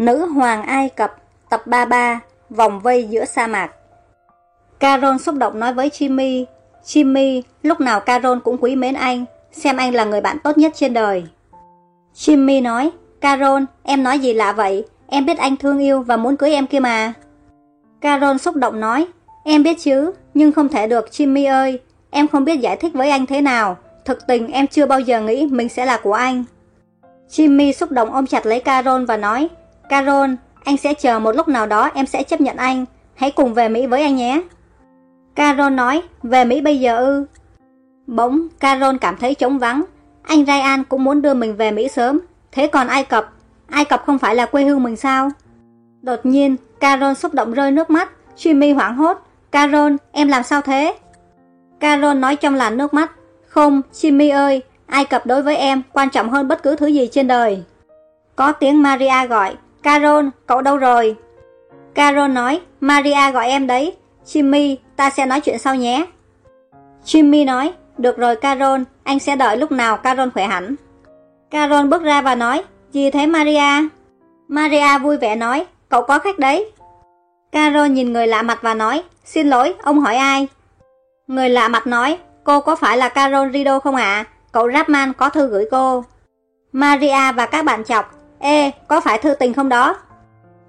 Nữ hoàng Ai Cập, tập 33, vòng vây giữa sa mạc. Carol xúc động nói với Jimmy, Jimmy, lúc nào Carol cũng quý mến anh, xem anh là người bạn tốt nhất trên đời. Jimmy nói, Carol, em nói gì lạ vậy, em biết anh thương yêu và muốn cưới em kia mà. Carol xúc động nói, em biết chứ, nhưng không thể được Jimmy ơi, em không biết giải thích với anh thế nào, thực tình em chưa bao giờ nghĩ mình sẽ là của anh. Jimmy xúc động ôm chặt lấy Carol và nói, Carol, anh sẽ chờ một lúc nào đó em sẽ chấp nhận anh, hãy cùng về Mỹ với anh nhé. Carol nói, về Mỹ bây giờ ư. Bỗng, Carol cảm thấy trống vắng, anh Ryan cũng muốn đưa mình về Mỹ sớm, thế còn Ai Cập, Ai Cập không phải là quê hương mình sao? Đột nhiên, Carol xúc động rơi nước mắt, Jimmy hoảng hốt, Carol, em làm sao thế? Carol nói trong làn nước mắt, không, Jimmy ơi, Ai Cập đối với em quan trọng hơn bất cứ thứ gì trên đời. Có tiếng Maria gọi, Carol, cậu đâu rồi? Carol nói, Maria gọi em đấy. Jimmy, ta sẽ nói chuyện sau nhé. Jimmy nói, được rồi Carol, anh sẽ đợi lúc nào Carol khỏe hẳn. Carol bước ra và nói, gì thế Maria? Maria vui vẻ nói, cậu có khách đấy. Carol nhìn người lạ mặt và nói, xin lỗi, ông hỏi ai? Người lạ mặt nói, cô có phải là Carol Rido không ạ? Cậu Rapman có thư gửi cô. Maria và các bạn chọc, ê, có phải thư tình không đó?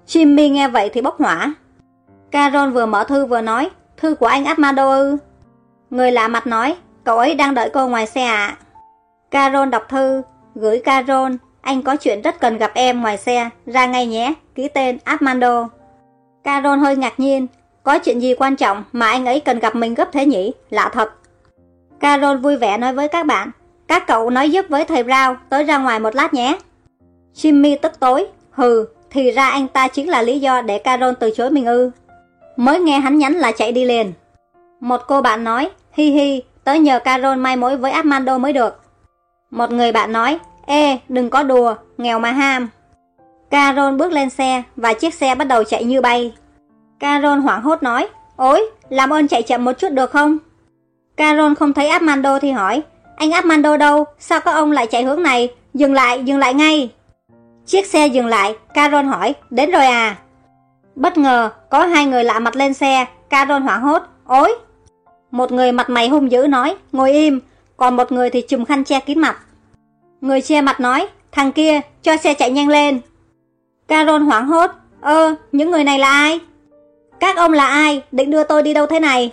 Jimmy nghe vậy thì bốc hỏa. Carol vừa mở thư vừa nói, thư của anh Armando ư. Người lạ mặt nói, cậu ấy đang đợi cô ngoài xe ạ. À? Carol đọc thư, gửi Carol, anh có chuyện rất cần gặp em ngoài xe, ra ngay nhé, ký tên Armando. Carol hơi ngạc nhiên, có chuyện gì quan trọng mà anh ấy cần gặp mình gấp thế nhỉ, lạ thật. Carol vui vẻ nói với các bạn, các cậu nói giúp với thầy Rao tới ra ngoài một lát nhé. Jimmy tức tối, hừ, thì ra anh ta chính là lý do để Carol từ chối mình ư. Mới nghe hắn nhắn là chạy đi liền. Một cô bạn nói, hi hi, tới nhờ Carol mai mối với Armando mới được. Một người bạn nói, ê, đừng có đùa, nghèo mà ham. Carol bước lên xe và chiếc xe bắt đầu chạy như bay. Carol hoảng hốt nói, ôi, làm ơn chạy chậm một chút được không? Carol không thấy Armando thì hỏi, anh Armando đâu, sao các ông lại chạy hướng này, dừng lại, dừng lại ngay. Chiếc xe dừng lại, Carol hỏi, đến rồi à? Bất ngờ, có hai người lạ mặt lên xe, Carol hoảng hốt, ối. Một người mặt mày hung dữ nói, ngồi im, còn một người thì chùm khăn che kín mặt. Người che mặt nói, thằng kia, cho xe chạy nhanh lên. Carol hoảng hốt, ơ, những người này là ai? Các ông là ai, định đưa tôi đi đâu thế này?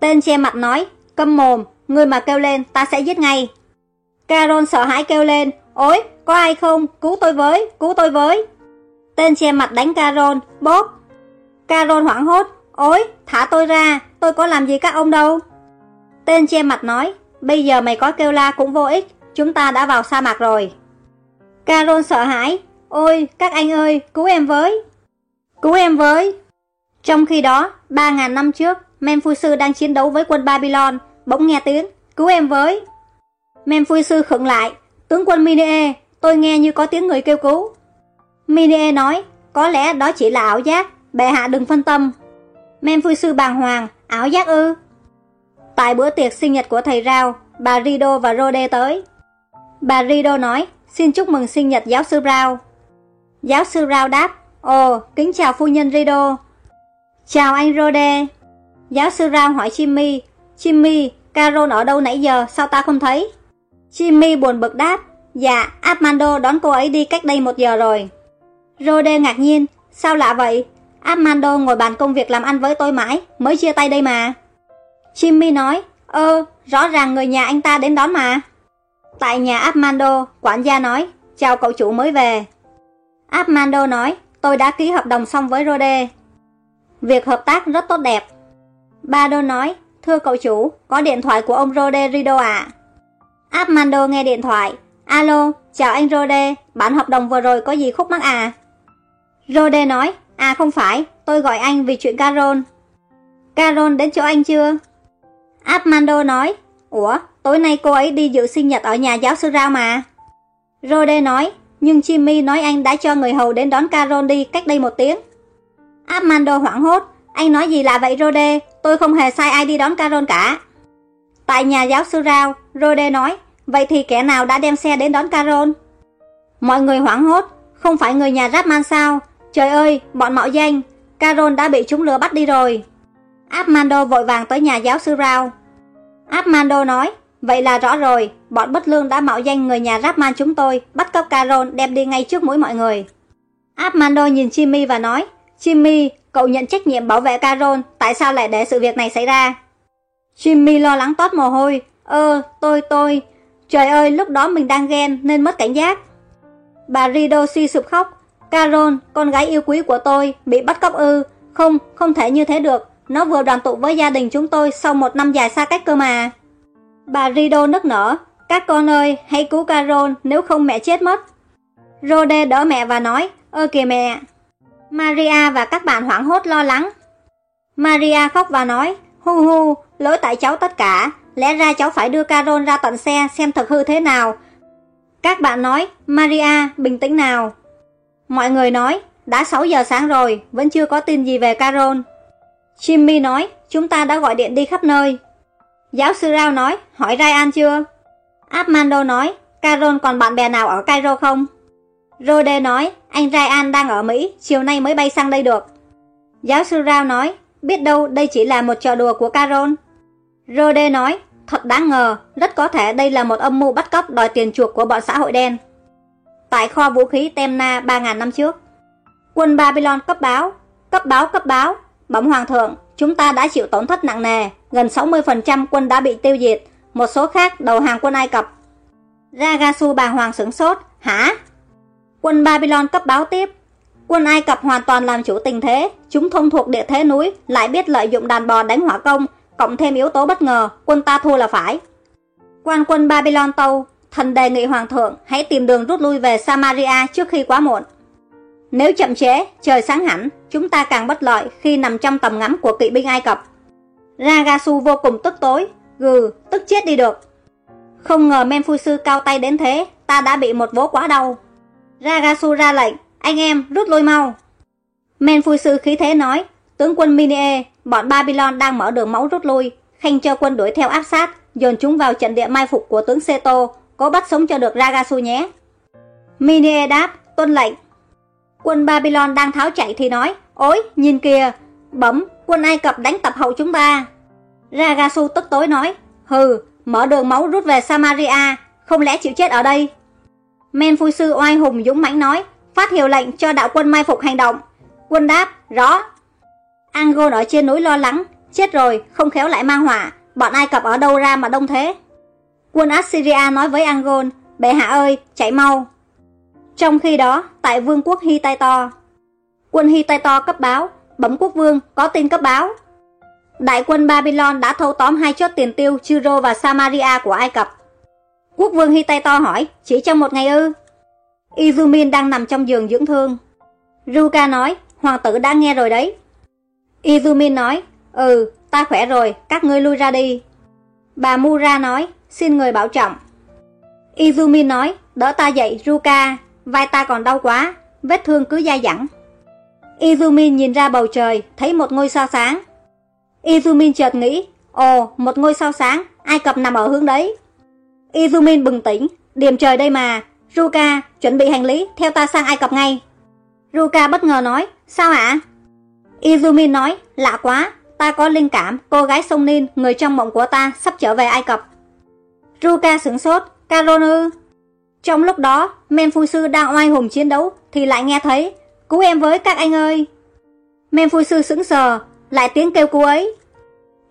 Tên che mặt nói, câm mồm, người mà kêu lên, ta sẽ giết ngay. Carol sợ hãi kêu lên, ối, có ai không, cứu tôi với, cứu tôi với. Tên che mặt đánh Carol, bóp. Carol hoảng hốt, ôi thả tôi ra, tôi có làm gì các ông đâu. Tên che mặt nói, bây giờ mày có kêu la cũng vô ích, chúng ta đã vào sa mạc rồi. Carol sợ hãi, ôi, các anh ơi, cứu em với. Cứu em với. Trong khi đó, 3.000 năm trước, Memphui sư đang chiến đấu với quân Babylon, bỗng nghe tiếng, cứu em với. Memphui sư khựng lại, tướng quân Minie, tôi nghe như có tiếng người kêu cứu. Minie nói, có lẽ đó chỉ là ảo giác, bệ hạ đừng phân tâm. Memphui sư bàng hoàng, ảo giác ư. Tại bữa tiệc sinh nhật của thầy Rao, bà Rido và Rode tới. Bà Rido nói, xin chúc mừng sinh nhật giáo sư Rao. Giáo sư Rao đáp, ồ, kính chào phu nhân Rido. Chào anh Rode. Giáo sư Rao hỏi Jimmy, Jimmy, Carol ở đâu nãy giờ, sao ta không thấy? Jimmy buồn bực đáp, dạ, Armando đón cô ấy đi cách đây một giờ rồi. Rode ngạc nhiên, sao lạ vậy? Armando ngồi bàn công việc làm ăn với tôi mãi, mới chia tay đây mà. Jimmy nói, ơ, rõ ràng người nhà anh ta đến đón mà. Tại nhà Armando, quản gia nói, chào cậu chủ mới về. Armando nói, tôi đã ký hợp đồng xong với Rode. Việc hợp tác rất tốt đẹp. Bado nói, thưa cậu chủ, có điện thoại của ông Rode Rido ạ. À? Armando nghe điện thoại. Alo, chào anh Rode, bản hợp đồng vừa rồi có gì khúc mắc à? Rode nói, à không phải, tôi gọi anh vì chuyện Carol. Carol đến chỗ anh chưa? Armando nói, ủa, tối nay cô ấy đi dự sinh nhật ở nhà giáo sư Rao mà. Rode nói, nhưng Jimmy nói anh đã cho người hầu đến đón Carol đi cách đây một tiếng. Armando hoảng hốt, anh nói gì lạ vậy Rode, tôi không hề sai ai đi đón Carol cả. Tại nhà giáo sư Rao, Rode nói, vậy thì kẻ nào đã đem xe đến đón Carol? Mọi người hoảng hốt, không phải người nhà Rapman sao? Trời ơi, bọn mạo danh, Carol đã bị chúng lừa bắt đi rồi. Armando vội vàng tới nhà giáo sư Rao. Armando nói, vậy là rõ rồi, bọn bất lương đã mạo danh người nhà Rapman chúng tôi, bắt cóc Carol đem đi ngay trước mũi mọi người. Armando nhìn Jimmy và nói, Jimmy, cậu nhận trách nhiệm bảo vệ Carol, tại sao lại để sự việc này xảy ra? Jimmy lo lắng toát mồ hôi, ơ, tôi, tôi, trời ơi, lúc đó mình đang ghen nên mất cảnh giác. Bà Rido suy sụp khóc, Carol, con gái yêu quý của tôi, bị bắt cóc ư, không, không thể như thế được, nó vừa đoàn tụ với gia đình chúng tôi sau một năm dài xa cách cơ mà. Bà Rido nức nở, các con ơi, hãy cứu Carol nếu không mẹ chết mất. Rode đỡ mẹ và nói, ơ kìa mẹ. Maria và các bạn hoảng hốt lo lắng. Maria khóc và nói, hu hu, lỗi tại cháu tất cả, lẽ ra cháu phải đưa Carol ra tận xe xem thật hư thế nào. Các bạn nói, Maria, bình tĩnh nào. Mọi người nói, đã 6 giờ sáng rồi, vẫn chưa có tin gì về Carol. Jimmy nói, chúng ta đã gọi điện đi khắp nơi. Giáo sư Rao nói, hỏi Ryan chưa? Armando nói, Carol còn bạn bè nào ở Cairo không? Rode nói, anh Ryan đang ở Mỹ, chiều nay mới bay sang đây được. Giáo sư Rao nói, biết đâu đây chỉ là một trò đùa của Carol. Rode nói, thật đáng ngờ, rất có thể đây là một âm mưu bắt cóc đòi tiền chuộc của bọn xã hội đen. Tại kho vũ khí Temna 3.000 năm trước, quân Babylon cấp báo, cấp báo cấp báo, bẩm hoàng thượng, chúng ta đã chịu tổn thất nặng nề, gần 60% quân đã bị tiêu diệt, một số khác đầu hàng quân Ai Cập. Ragasu bàng hoàng sửng sốt, hả? Quân Babylon cấp báo tiếp, quân Ai Cập hoàn toàn làm chủ tình thế, chúng thông thuộc địa thế núi, lại biết lợi dụng đàn bò đánh hỏa công, cộng thêm yếu tố bất ngờ, quân ta thua là phải. Quan quân Babylon tâu, thần đề nghị hoàng thượng hãy tìm đường rút lui về Samaria trước khi quá muộn. Nếu chậm chế, trời sáng hẳn, chúng ta càng bất lợi khi nằm trong tầm ngắm của kỵ binh Ai Cập. Ragasu vô cùng tức tối, gừ, tức chết đi được. Không ngờ men sư cao tay đến thế, ta đã bị một vố quá đau. Ragasu ra lệnh, anh em rút lui mau. Men sư khí thế nói, tướng quân Minie, bọn Babylon đang mở đường máu rút lui, khanh cho quân đuổi theo áp sát, dồn chúng vào trận địa mai phục của tướng Seto, cố bắt sống cho được Ragasu nhé. Minie đáp, tuân lệnh. Quân Babylon đang tháo chạy thì nói, ôi, nhìn kìa, bấm, quân Ai Cập đánh tập hậu chúng ta. Ragasu tức tối nói, hừ, mở đường máu rút về Samaria, không lẽ chịu chết ở đây? Men phu sư oai hùng dũng mãnh nói, phát hiệu lệnh cho đạo quân mai phục hành động. Quân đáp, rõ. Angol ở trên núi lo lắng, chết rồi, không khéo lại mang hỏa, bọn Ai Cập ở đâu ra mà đông thế? Quân Assyria nói với Angol, bệ hạ ơi, chạy mau. Trong khi đó, tại vương quốc Hittite, quân Hittite cấp báo, bấm quốc vương, có tin cấp báo. Đại quân Babylon đã thâu tóm hai chốt tiền tiêu Chiro và Samaria của Ai Cập. Quốc vương Hittite hỏi, chỉ trong một ngày ư? Izumin đang nằm trong giường dưỡng thương. Ruka nói, hoàng tử đã nghe rồi đấy. Izumin nói, ừ, ta khỏe rồi, các ngươi lui ra đi. Bà Mura nói, xin người bảo trọng. Izumin nói, đỡ ta dậy Ruka, vai ta còn đau quá, vết thương cứ dai dẳng. Izumin nhìn ra bầu trời, thấy một ngôi sao sáng. Izumin chợt nghĩ, ồ, một ngôi sao sáng, Ai Cập nằm ở hướng đấy. Izumin bừng tỉnh, điểm trời đây mà, Ruka, chuẩn bị hành lý, theo ta sang Ai Cập ngay. Ruka bất ngờ nói, sao ạ? Izumi nói, lạ quá, ta có linh cảm cô gái sông Nin, người trong mộng của ta, sắp trở về Ai Cập. Ruka sửng sốt, Karonu. Trong lúc đó, Men Sư đang oai hùng chiến đấu, thì lại nghe thấy, cứu em với các anh ơi. Men Sư sững sờ, lại tiếng kêu cứu ấy.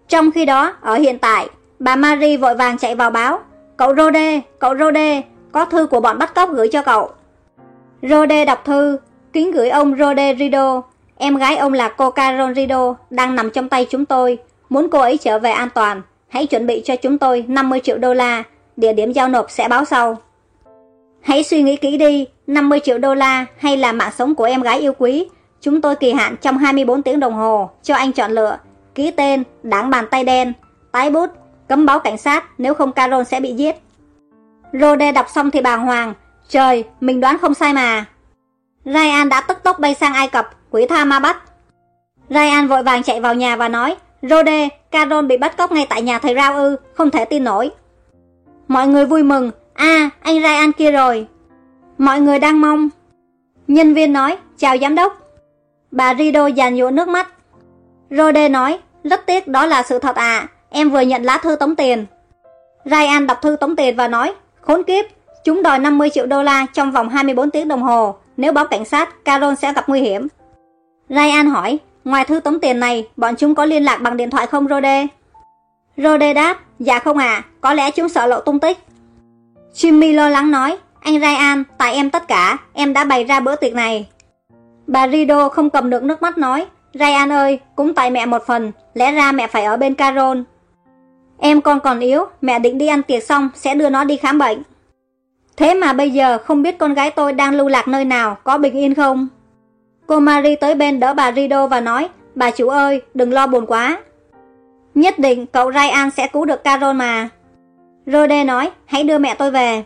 Trong khi đó, ở hiện tại, bà Marie vội vàng chạy vào báo, cậu Rode, cậu Rode, có thư của bọn bắt cóc gửi cho cậu. Rode đọc thư, kính gửi ông Rode Rido, em gái ông là cô Caron Rido, đang nằm trong tay chúng tôi, muốn cô ấy trở về an toàn. Hãy chuẩn bị cho chúng tôi 50 triệu đô la, địa điểm giao nộp sẽ báo sau. Hãy suy nghĩ kỹ đi, 50 triệu đô la hay là mạng sống của em gái yêu quý. Chúng tôi kỳ hạn trong 24 tiếng đồng hồ, cho anh chọn lựa. Ký tên, đáng bàn tay đen, tái bút, cấm báo cảnh sát, nếu không Carol sẽ bị giết. Rode đọc xong thì bàng hoàng, trời, mình đoán không sai mà. Ryan đã tức tốc bay sang Ai Cập, quỷ tha ma bắt. Ryan vội vàng chạy vào nhà và nói, Rode, Carol bị bắt cóc ngay tại nhà thầy Rao ư, không thể tin nổi. Mọi người vui mừng, à, anh Ryan kia rồi. Mọi người đang mong. Nhân viên nói, chào giám đốc. Bà Rido giàn dụa nước mắt. Rode nói, rất tiếc đó là sự thật à, em vừa nhận lá thư tống tiền. Ryan đọc thư tống tiền và nói, khốn kiếp, chúng đòi 50 triệu đô la trong vòng 24 tiếng đồng hồ, nếu báo cảnh sát, Carol sẽ gặp nguy hiểm. Ryan hỏi, ngoài thư tống tiền này, bọn chúng có liên lạc bằng điện thoại không Rode? Rode đáp, dạ không à, có lẽ chúng sợ lộ tung tích. Jimmy lo lắng nói, anh Ryan, tại em tất cả, em đã bày ra bữa tiệc này. Bà Rido không cầm được nước mắt nói, Ryan ơi, cũng tại mẹ một phần, lẽ ra mẹ phải ở bên Carol. Em con còn yếu, mẹ định đi ăn tiệc xong sẽ đưa nó đi khám bệnh. Thế mà bây giờ không biết con gái tôi đang lưu lạc nơi nào, có bình yên không? Cô Marie tới bên đỡ bà Rido và nói, bà chủ ơi, đừng lo buồn quá. Nhất định cậu Ryan sẽ cứu được Carol mà. Rode nói, hãy đưa mẹ tôi về.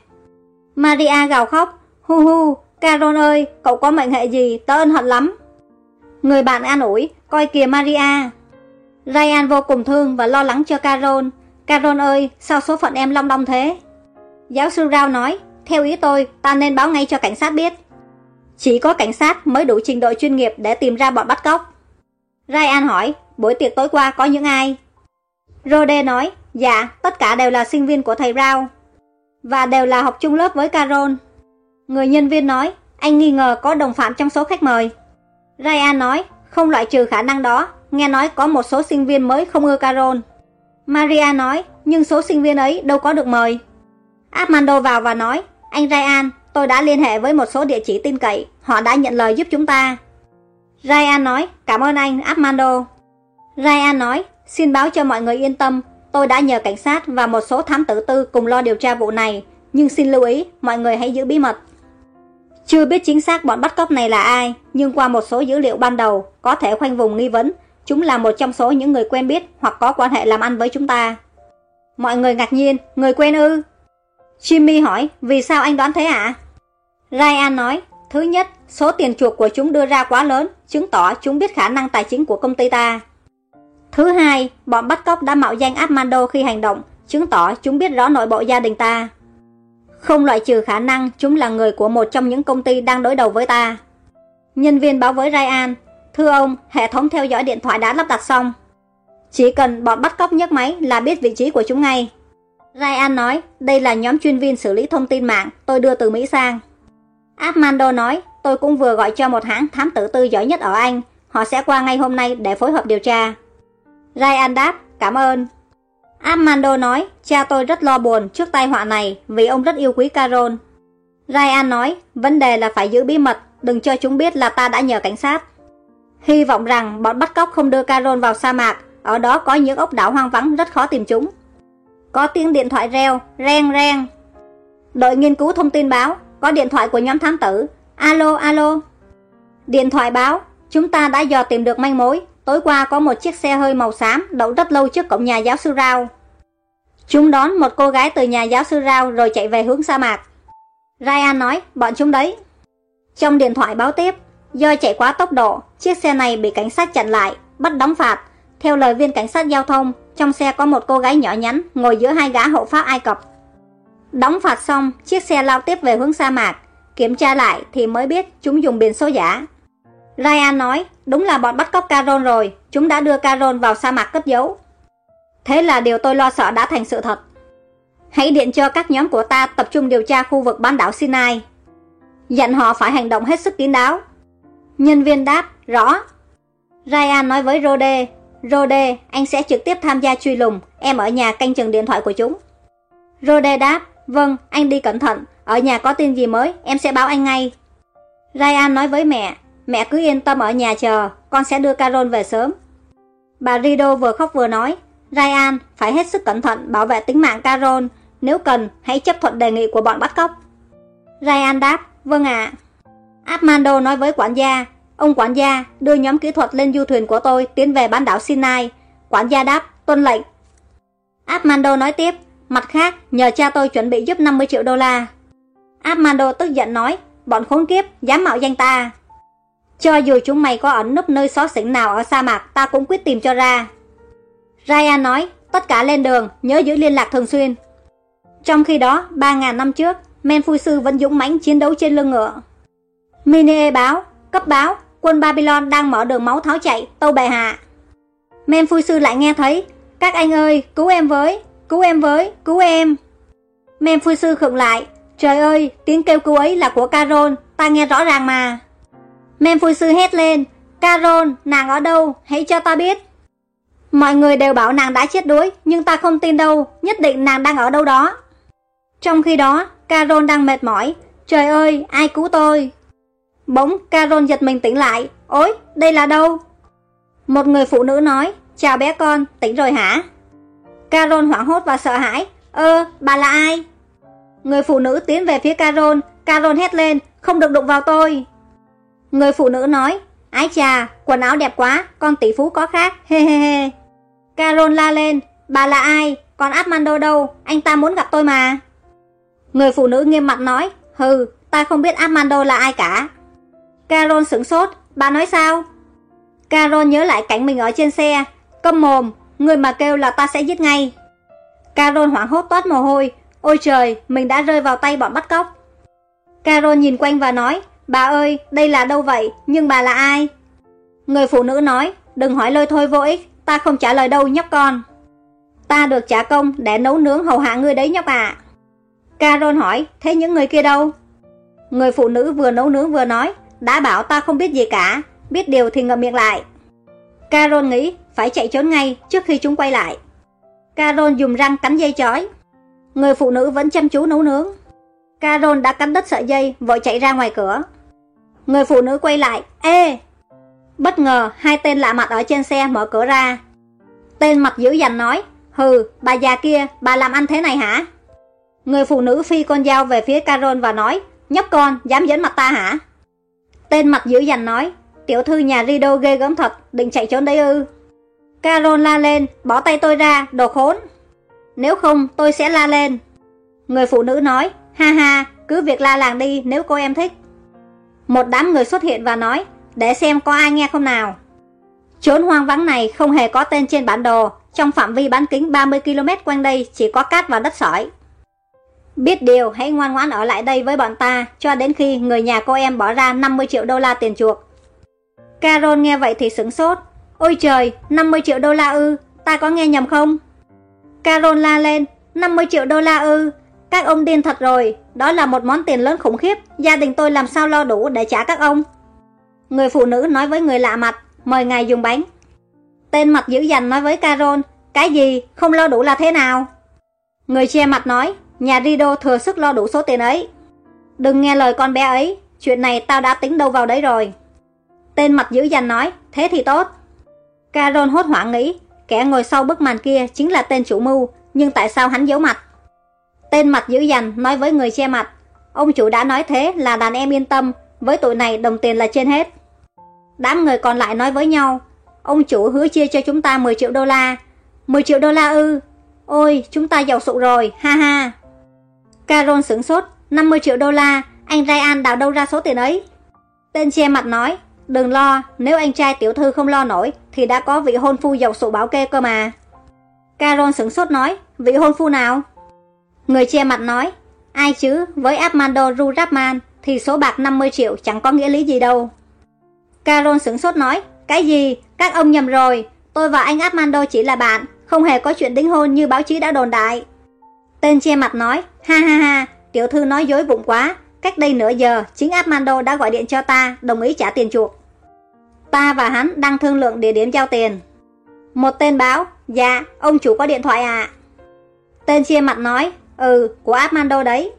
Maria gào khóc, hu hu, Carol ơi, cậu có mệnh hệ gì, tớ ân hận lắm. Người bạn an ủi, coi kìa Maria. Ryan vô cùng thương và lo lắng cho Carol. Carol ơi, sao số phận em long đong thế? Giáo sư Rao nói, theo ý tôi, ta nên báo ngay cho cảnh sát biết. Chỉ có cảnh sát mới đủ trình độ chuyên nghiệp để tìm ra bọn bắt cóc. Ryan hỏi, buổi tiệc tối qua có những ai? Rode nói, dạ, tất cả đều là sinh viên của thầy Rao. Và đều là học chung lớp với Carol. Người nhân viên nói, anh nghi ngờ có đồng phạm trong số khách mời. Ryan nói, không loại trừ khả năng đó, nghe nói có một số sinh viên mới không ưa Carol. Maria nói, nhưng số sinh viên ấy đâu có được mời. Armando vào và nói, anh Ryan, tôi đã liên hệ với một số địa chỉ tin cậy, họ đã nhận lời giúp chúng ta. Ryan nói, cảm ơn anh, Armando. Ryan nói, xin báo cho mọi người yên tâm, tôi đã nhờ cảnh sát và một số thám tử tư cùng lo điều tra vụ này, nhưng xin lưu ý, mọi người hãy giữ bí mật. Chưa biết chính xác bọn bắt cóc này là ai, nhưng qua một số dữ liệu ban đầu, có thể khoanh vùng nghi vấn, chúng là một trong số những người quen biết hoặc có quan hệ làm ăn với chúng ta. Mọi người ngạc nhiên, người quen ư? Jimmy hỏi, vì sao anh đoán thế ạ? À? Ryan nói, thứ nhất, số tiền chuộc của chúng đưa ra quá lớn, chứng tỏ chúng biết khả năng tài chính của công ty ta. Thứ hai, bọn bắt cóc đã mạo danh Armando khi hành động, chứng tỏ chúng biết rõ nội bộ gia đình ta. Không loại trừ khả năng chúng là người của một trong những công ty đang đối đầu với ta. Nhân viên báo với Ryan, thưa ông, hệ thống theo dõi điện thoại đã lắp đặt xong. Chỉ cần bọn bắt cóc nhấc máy là biết vị trí của chúng ngay. Ryan nói, đây là nhóm chuyên viên xử lý thông tin mạng tôi đưa từ Mỹ sang. Armando nói, tôi cũng vừa gọi cho một hãng thám tử tư giỏi nhất ở Anh. Họ sẽ qua ngay hôm nay để phối hợp điều tra. Ryan đáp, cảm ơn. Armando nói, cha tôi rất lo buồn trước tai họa này vì ông rất yêu quý Carol. Ryan nói, vấn đề là phải giữ bí mật, đừng cho chúng biết là ta đã nhờ cảnh sát. Hy vọng rằng bọn bắt cóc không đưa Carol vào sa mạc, ở đó có những ốc đảo hoang vắng rất khó tìm chúng. Có tiếng điện thoại reo, reng reng. Đội nghiên cứu thông tin báo, có điện thoại của nhóm thám tử. Alo, alo. Điện thoại báo, chúng ta đã dò tìm được manh mối. Tối qua có một chiếc xe hơi màu xám đậu rất lâu trước cổng nhà giáo sư Rao. Chúng đón một cô gái từ nhà giáo sư Rao rồi chạy về hướng sa mạc. Ryan nói, bọn chúng đấy. Trong điện thoại báo tiếp, do chạy quá tốc độ, chiếc xe này bị cảnh sát chặn lại, bắt đóng phạt. Theo lời viên cảnh sát giao thông, trong xe có một cô gái nhỏ nhắn ngồi giữa hai gã hộ pháp Ai Cập. Đóng phạt xong, chiếc xe lao tiếp về hướng sa mạc. Kiểm tra lại thì mới biết chúng dùng biển số giả. Ryan nói, đúng là bọn bắt cóc Carol rồi, chúng đã đưa Carol vào sa mạc cất giấu. Thế là điều tôi lo sợ đã thành sự thật. Hãy điện cho các nhóm của ta tập trung điều tra khu vực bán đảo Sinai. Dặn họ phải hành động hết sức kín đáo. Nhân viên đáp, rõ. Ryan nói với Rode, Rode, anh sẽ trực tiếp tham gia truy lùng, em ở nhà canh chừng điện thoại của chúng. Rode đáp, vâng, anh đi cẩn thận, ở nhà có tin gì mới, em sẽ báo anh ngay. Ryan nói với mẹ, mẹ cứ yên tâm ở nhà chờ, con sẽ đưa Carol về sớm. Bà Rido vừa khóc vừa nói, Ryan, phải hết sức cẩn thận bảo vệ tính mạng Carol, nếu cần, hãy chấp thuận đề nghị của bọn bắt cóc. Ryan đáp, vâng ạ. Armando nói với quản gia, ông quản gia đưa nhóm kỹ thuật lên du thuyền của tôi tiến về bán đảo Sinai. Quản gia đáp, tuân lệnh. Armando nói tiếp, mặt khác, nhờ cha tôi chuẩn bị giúp 50 triệu đô la. Armando tức giận nói, bọn khốn kiếp, dám mạo danh ta. Cho dù chúng mày có ẩn núp nơi xó xỉnh nào ở sa mạc, ta cũng quyết tìm cho ra. Ryan nói, tất cả lên đường, nhớ giữ liên lạc thường xuyên. Trong khi đó, 3.000 năm trước, Men Phu Sư vẫn dũng mãnh chiến đấu trên lưng ngựa. Minie báo, cấp báo, quân Babylon đang mở đường máu tháo chạy, tâu bệ hạ. Men phu sư lại nghe thấy, các anh ơi, cứu em với, cứu em với, cứu em. Men phu sư khựng lại, trời ơi, tiếng kêu cứu ấy là của Carol, ta nghe rõ ràng mà. Men phu sư hét lên, Carol, nàng ở đâu, hãy cho ta biết. Mọi người đều bảo nàng đã chết đuối, nhưng ta không tin đâu, nhất định nàng đang ở đâu đó. Trong khi đó, Carol đang mệt mỏi, trời ơi, ai cứu tôi? Bỗng Carol giật mình tỉnh lại, ôi, đây là đâu? Một người phụ nữ nói, chào bé con, tỉnh rồi hả? Carol hoảng hốt và sợ hãi, ơ, bà là ai? Người phụ nữ tiến về phía Carol, Carol hét lên, không được đụng vào tôi. Người phụ nữ nói, ái chà, quần áo đẹp quá, con tỷ phú có khác, he he he. Carol la lên, bà là ai, còn Armando đâu, anh ta muốn gặp tôi mà. Người phụ nữ nghiêm mặt nói, hừ, ta không biết Armando là ai cả. Carol sửng sốt, bà nói sao? Carol nhớ lại cảnh mình ở trên xe, câm mồm, người mà kêu là ta sẽ giết ngay. Carol hoảng hốt toát mồ hôi, ôi trời, mình đã rơi vào tay bọn bắt cóc. Carol nhìn quanh và nói, bà ơi, đây là đâu vậy, nhưng bà là ai? Người phụ nữ nói, đừng hỏi lời thôi vô ích, ta không trả lời đâu nhóc con. Ta được trả công để nấu nướng hầu hạ ngươi đấy nhóc ạ. À. Carol hỏi, thế những người kia đâu? Người phụ nữ vừa nấu nướng vừa nói, đã bảo ta không biết gì cả, biết điều thì ngậm miệng lại. Carol nghĩ phải chạy trốn ngay trước khi chúng quay lại. Carol dùng răng cắn dây chói. Người phụ nữ vẫn chăm chú nấu nướng. Carol đã cắn đứt sợi dây, vội chạy ra ngoài cửa. Người phụ nữ quay lại, ê! Bất ngờ, hai tên lạ mặt ở trên xe mở cửa ra. Tên mặt dữ dằn nói, hừ, bà già kia, bà làm ăn thế này hả? Người phụ nữ phi con dao về phía Carol và nói, nhóc con, dám dẫn mặt ta hả? Tên mặt dữ dằn nói, tiểu thư nhà Rido ghê gớm thật, định chạy trốn đấy ư. Carol la lên, bỏ tay tôi ra, đồ khốn. Nếu không, tôi sẽ la lên. Người phụ nữ nói, ha ha, cứ việc la làng đi nếu cô em thích. Một đám người xuất hiện và nói, để xem có ai nghe không nào. Chốn hoang vắng này không hề có tên trên bản đồ, trong phạm vi bán kính 30 km quanh đây chỉ có cát và đất sỏi. Biết điều, hãy ngoan ngoãn ở lại đây với bọn ta cho đến khi người nhà cô em bỏ ra 50 triệu đô la tiền chuộc. Carol nghe vậy thì sửng sốt. Ôi trời, 50 triệu đô la ư, ta có nghe nhầm không? Carol la lên, 50 triệu đô la ư, các ông điên thật rồi, đó là một món tiền lớn khủng khiếp, gia đình tôi làm sao lo đủ để trả các ông. Người phụ nữ nói với người lạ mặt, mời ngài dùng bánh. Tên mặt dữ dằn nói với Carol, cái gì, không lo đủ là thế nào? Người che mặt nói, nhà Rido thừa sức lo đủ số tiền ấy. Đừng nghe lời con bé ấy, chuyện này tao đã tính đâu vào đấy rồi. Tên mặt dữ dằn nói, thế thì tốt. Carol hốt hoảng nghĩ, kẻ ngồi sau bức màn kia chính là tên chủ mưu, nhưng tại sao hắn giấu mặt? Tên mặt dữ dằn nói với người che mặt, ông chủ đã nói thế là đàn em yên tâm, với tụi này đồng tiền là trên hết. Đám người còn lại nói với nhau, ông chủ hứa chia cho chúng ta 10 triệu đô la. 10 triệu đô la ư? Ôi, chúng ta giàu sụ rồi, ha ha. Carol sửng sốt, 50 triệu đô la, anh Ryan đào đâu ra số tiền ấy? Tên che mặt nói, đừng lo, nếu anh trai tiểu thư không lo nổi, thì đã có vị hôn phu giàu sổ bảo kê cơ mà. Carol sửng sốt nói, vị hôn phu nào? Người che mặt nói, ai chứ, với Armando Rurapman thì số bạc 50 triệu chẳng có nghĩa lý gì đâu. Carol sửng sốt nói, cái gì, các ông nhầm rồi, tôi và anh Armando chỉ là bạn, không hề có chuyện đính hôn như báo chí đã đồn đại. Tên che mặt nói, ha ha ha, tiểu thư nói dối bụng quá, cách đây nửa giờ, chính Armando đã gọi điện cho ta, đồng ý trả tiền chuộc. Ta và hắn đang thương lượng địa điểm giao tiền. Một tên báo, dạ, ông chủ có điện thoại à? Tên che mặt nói, ừ, của Armando đấy.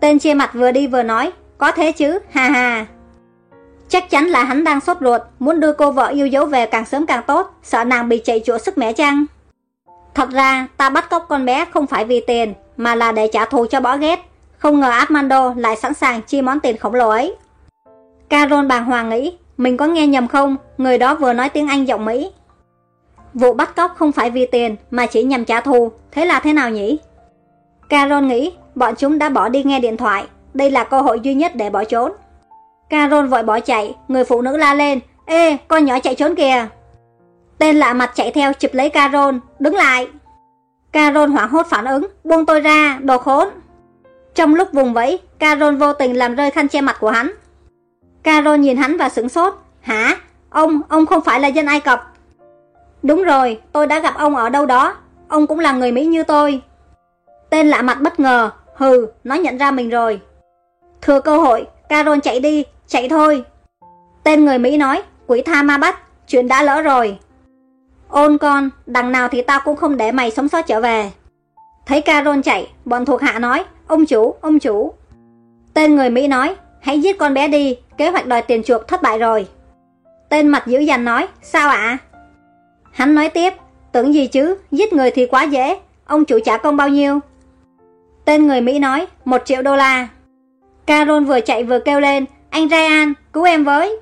Tên che mặt vừa đi vừa nói, có thế chứ, ha ha. Chắc chắn là hắn đang sốt ruột, muốn đưa cô vợ yêu dấu về càng sớm càng tốt, sợ nàng bị chạy chỗ sức mẻ chăng? Thật ra, ta bắt cóc con bé không phải vì tiền, mà là để trả thù cho bỏ ghét. Không ngờ Armando lại sẵn sàng chi món tiền khổng lồ ấy. Carol bàng hoàng nghĩ, mình có nghe nhầm không, người đó vừa nói tiếng Anh giọng Mỹ. Vụ bắt cóc không phải vì tiền, mà chỉ nhằm trả thù, thế là thế nào nhỉ? Carol nghĩ, bọn chúng đã bỏ đi nghe điện thoại, đây là cơ hội duy nhất để bỏ trốn. Carol vội bỏ chạy, người phụ nữ la lên, Ê, con nhỏ chạy trốn kìa. Tên lạ mặt chạy theo chụp lấy Carol, đứng lại. Carol hoảng hốt phản ứng, buông tôi ra, đồ khốn. Trong lúc vùng vẫy, Carol vô tình làm rơi khăn che mặt của hắn. Carol nhìn hắn và sửng sốt. Hả? Ông, ông không phải là dân Ai Cập. Đúng rồi, tôi đã gặp ông ở đâu đó. Ông cũng là người Mỹ như tôi. Tên lạ mặt bất ngờ. Hừ, nó nhận ra mình rồi. Thừa cơ hội, Carol chạy đi, chạy thôi. Tên người Mỹ nói, quỷ tha ma bắt, chuyện đã lỡ rồi. Ôn con, đằng nào thì tao cũng không để mày sống sót trở về. Thấy Carol chạy, bọn thuộc hạ nói, ông chủ, ông chủ. Tên người Mỹ nói, hãy giết con bé đi, kế hoạch đòi tiền chuộc thất bại rồi. Tên mặt dữ dằn nói, sao ạ? Hắn nói tiếp, tưởng gì chứ, giết người thì quá dễ, ông chủ trả công bao nhiêu? Tên người Mỹ nói, một triệu đô la. Carol vừa chạy vừa kêu lên, anh Ryan, cứu em với.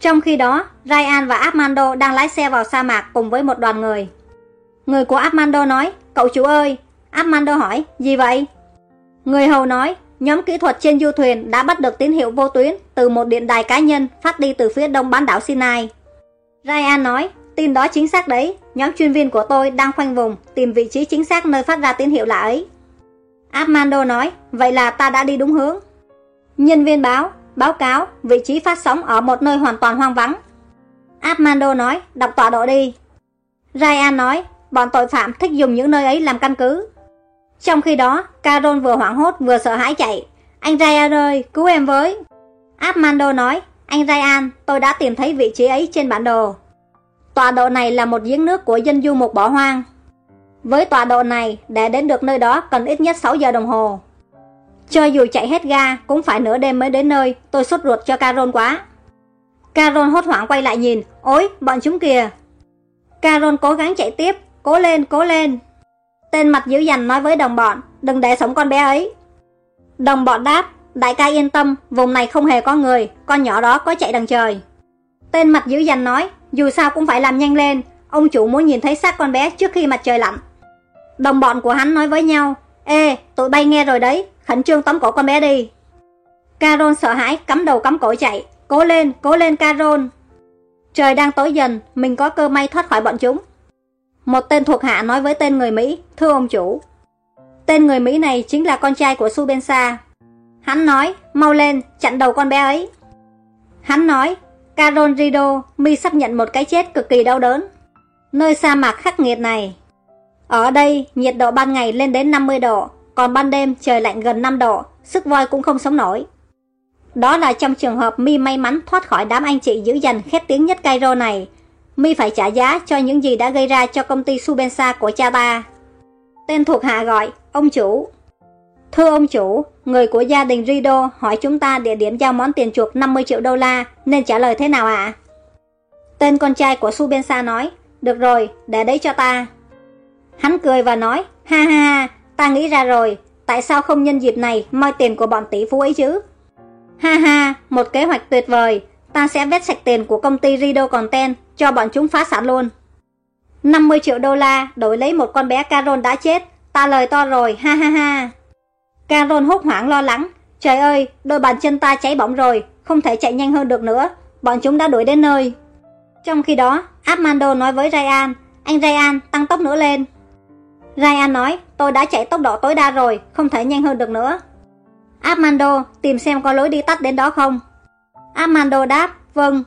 Trong khi đó, Ryan và Armando đang lái xe vào sa mạc cùng với một đoàn người. Người của Armando nói, cậu chủ ơi. Armando hỏi, gì vậy? Người hầu nói, nhóm kỹ thuật trên du thuyền đã bắt được tín hiệu vô tuyến từ một điện đài cá nhân phát đi từ phía đông bán đảo Sinai. Ryan nói, tin đó chính xác đấy, nhóm chuyên viên của tôi đang khoanh vùng, tìm vị trí chính xác nơi phát ra tín hiệu lạ ấy. Armando nói, vậy là ta đã đi đúng hướng. Nhân viên báo, báo cáo vị trí phát sóng ở một nơi hoàn toàn hoang vắng. Armando nói, đọc tọa độ đi. Ryan nói, bọn tội phạm thích dùng những nơi ấy làm căn cứ. Trong khi đó, Carol vừa hoảng hốt vừa sợ hãi chạy. Anh Ryan ơi, cứu em với. Armando nói, anh Ryan, tôi đã tìm thấy vị trí ấy trên bản đồ. Tọa độ này là một giếng nước của dân du mục bỏ hoang. Với tọa độ này, để đến được nơi đó cần ít nhất 6 giờ đồng hồ. Cho dù chạy hết ga, cũng phải nửa đêm mới đến nơi, tôi sốt ruột cho Carol quá. Carol hốt hoảng quay lại nhìn, ôi, bọn chúng kìa. Carol cố gắng chạy tiếp, cố lên, cố lên. Tên mặt dữ dằn nói với đồng bọn, đừng để sống con bé ấy. Đồng bọn đáp, đại ca yên tâm, vùng này không hề có người, con nhỏ đó có chạy đằng trời. Tên mặt dữ dằn nói, dù sao cũng phải làm nhanh lên, ông chủ muốn nhìn thấy xác con bé trước khi mặt trời lặn. Đồng bọn của hắn nói với nhau, ê, tụi bay nghe rồi đấy, khẩn trương tóm cổ con bé đi. Carol sợ hãi cắm đầu cắm cổ chạy, cố lên, cố lên Carol. Trời đang tối dần, mình có cơ may thoát khỏi bọn chúng. Một tên thuộc hạ nói với tên người Mỹ, thưa ông chủ. Tên người Mỹ này chính là con trai của Subensa. Hắn nói, mau lên, chặn đầu con bé ấy. Hắn nói, Carol Rido, mi sắp nhận một cái chết cực kỳ đau đớn. Nơi sa mạc khắc nghiệt này. Ở đây, nhiệt độ ban ngày lên đến 50 độ, còn ban đêm trời lạnh gần 5 độ, sức voi cũng không sống nổi. Đó là trong trường hợp mi may mắn thoát khỏi đám anh chị dữ dằn khét tiếng nhất Cairo này. Mi phải trả giá cho những gì đã gây ra cho công ty Subensa của cha ta. Tên thuộc hạ gọi, ông chủ. Thưa ông chủ, người của gia đình Rido hỏi chúng ta địa điểm giao món tiền chuộc 50 triệu đô la, nên trả lời thế nào ạ? Tên con trai của Subensa nói, được rồi, để đấy cho ta. Hắn cười và nói, ha ha ha, ta nghĩ ra rồi, tại sao không nhân dịp này moi tiền của bọn tỷ phú ấy chứ? Ha ha, một kế hoạch tuyệt vời, ta sẽ vét sạch tiền của công ty Rido Content cho bọn chúng phá sản luôn. 50 triệu đô la đổi lấy một con bé Carol đã chết, ta lời to rồi, ha ha ha. Carol hốt hoảng lo lắng, trời ơi, đôi bàn chân ta cháy bỏng rồi, không thể chạy nhanh hơn được nữa, bọn chúng đã đuổi đến nơi. Trong khi đó, Armando nói với Ryan, anh Ryan, tăng tốc nữa lên. Ryan nói, tôi đã chạy tốc độ tối đa rồi, không thể nhanh hơn được nữa. Armando, tìm xem có lối đi tắt đến đó không? Armando đáp, vâng.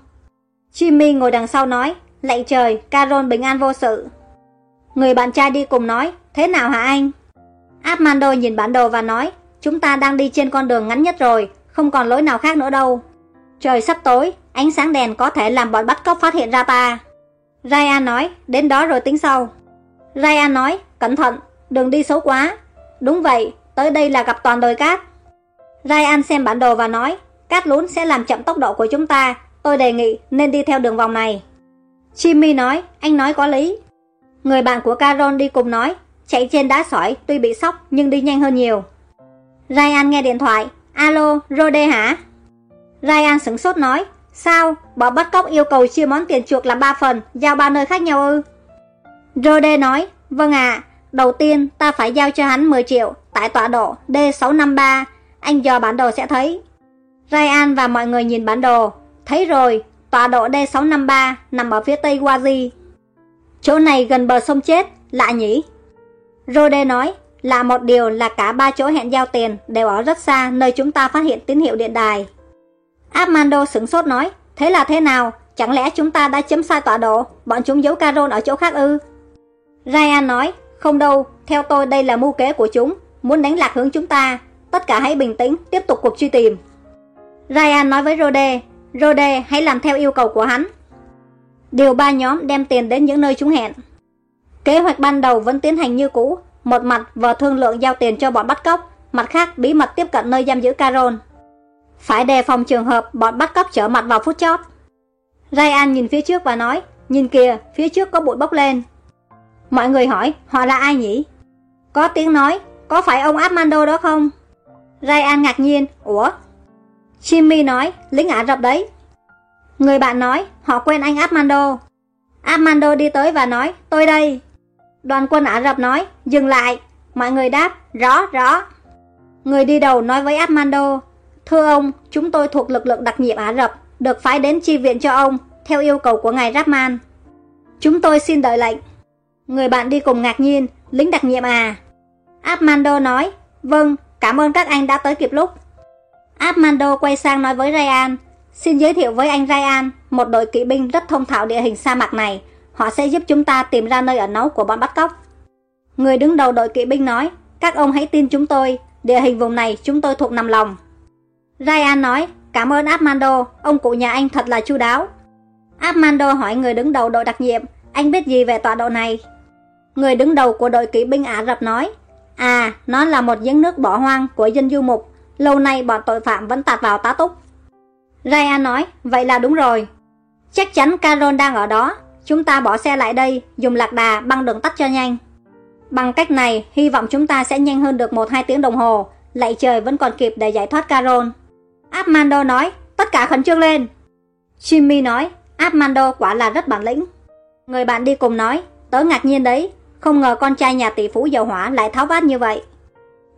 Jimmy ngồi đằng sau nói, lạy trời, Carol bình an vô sự. Người bạn trai đi cùng nói, thế nào hả anh? Armando nhìn bản đồ và nói, chúng ta đang đi trên con đường ngắn nhất rồi, không còn lối nào khác nữa đâu. Trời sắp tối, ánh sáng đèn có thể làm bọn bắt cóc phát hiện ra ta. Ryan nói, đến đó rồi tính sau. Ryan nói, cẩn thận, đừng đi xấu quá. Đúng vậy, tới đây là gặp toàn đồi cát. Ryan xem bản đồ và nói, cát lún sẽ làm chậm tốc độ của chúng ta, tôi đề nghị nên đi theo đường vòng này. Jimmy nói, anh nói có lý. Người bạn của caron đi cùng nói, chạy trên đá sỏi tuy bị sốc nhưng đi nhanh hơn nhiều. Ryan nghe điện thoại, alo, Rode hả? Ryan sửng sốt nói, sao, bọn bắt cóc yêu cầu chia món tiền chuộc làm 3 phần, giao ba nơi khác nhau ư? Rode nói, vâng ạ, đầu tiên ta phải giao cho hắn 10 triệu tại tọa độ D653, anh dò bản đồ sẽ thấy. Ryan và mọi người nhìn bản đồ, thấy rồi, tọa độ D653 nằm ở phía tây Wazi. Chỗ này gần bờ sông chết, lạ nhỉ? Rode nói, lạ một điều là cả ba chỗ hẹn giao tiền đều ở rất xa nơi chúng ta phát hiện tín hiệu điện đài. Armando sửng sốt nói, thế là thế nào? Chẳng lẽ chúng ta đã chấm sai tọa độ, bọn chúng giấu Caron ở chỗ khác ư? Ryan nói, không đâu, theo tôi đây là mưu kế của chúng, muốn đánh lạc hướng chúng ta. Tất cả hãy bình tĩnh, tiếp tục cuộc truy tìm. Ryan nói với Rode, Rode hãy làm theo yêu cầu của hắn. Điều ba nhóm đem tiền đến những nơi chúng hẹn. Kế hoạch ban đầu vẫn tiến hành như cũ, một mặt vờ thương lượng giao tiền cho bọn bắt cóc, mặt khác bí mật tiếp cận nơi giam giữ Carol. Phải đề phòng trường hợp bọn bắt cóc trở mặt vào phút chót. Ryan nhìn phía trước và nói, nhìn kìa, phía trước có bụi bốc lên. Mọi người hỏi, họ là ai nhỉ? Có tiếng nói, có phải ông Armando đó không? Ryan ngạc nhiên, ủa? Jimmy nói, lính Ả Rập đấy. Người bạn nói, họ quen anh Armando. Armando đi tới và nói, tôi đây. Đoàn quân Ả Rập nói, dừng lại. Mọi người đáp, rõ, rõ. Người đi đầu nói với Armando, thưa ông, chúng tôi thuộc lực lượng đặc nhiệm Ả Rập, được phái đến chi viện cho ông, theo yêu cầu của ngài Rahman. Chúng tôi xin đợi lệnh. Người bạn đi cùng ngạc nhiên, lính đặc nhiệm à? Armando nói, vâng, cảm ơn các anh đã tới kịp lúc. Armando quay sang nói với Ryan, xin giới thiệu với anh Ryan, một đội kỵ binh rất thông thạo địa hình sa mạc này, họ sẽ giúp chúng ta tìm ra nơi ẩn náu của bọn bắt cóc. Người đứng đầu đội kỵ binh nói, các ông hãy tin chúng tôi, địa hình vùng này chúng tôi thuộc nằm lòng. Ryan nói, cảm ơn Armando, ông cụ nhà anh thật là chu đáo. Armando hỏi người đứng đầu đội đặc nhiệm, anh biết gì về tọa độ này? Người đứng đầu của đội kỵ binh Ả Rập nói, à, nó là một giếng nước bỏ hoang của dân du mục, lâu nay bọn tội phạm vẫn tạt vào tá túc. raya nói, vậy là đúng rồi. Chắc chắn Carol đang ở đó, chúng ta bỏ xe lại đây, dùng lạc đà băng đường tắt cho nhanh. Bằng cách này, hy vọng chúng ta sẽ nhanh hơn được 1-2 tiếng đồng hồ, lạy trời vẫn còn kịp để giải thoát Carol. Armando nói, tất cả khẩn trương lên. Jimmy nói, Armando quả là rất bản lĩnh. Người bạn đi cùng nói, tớ ngạc nhiên đấy, không ngờ con trai nhà tỷ phú dầu hỏa lại tháo vát như vậy.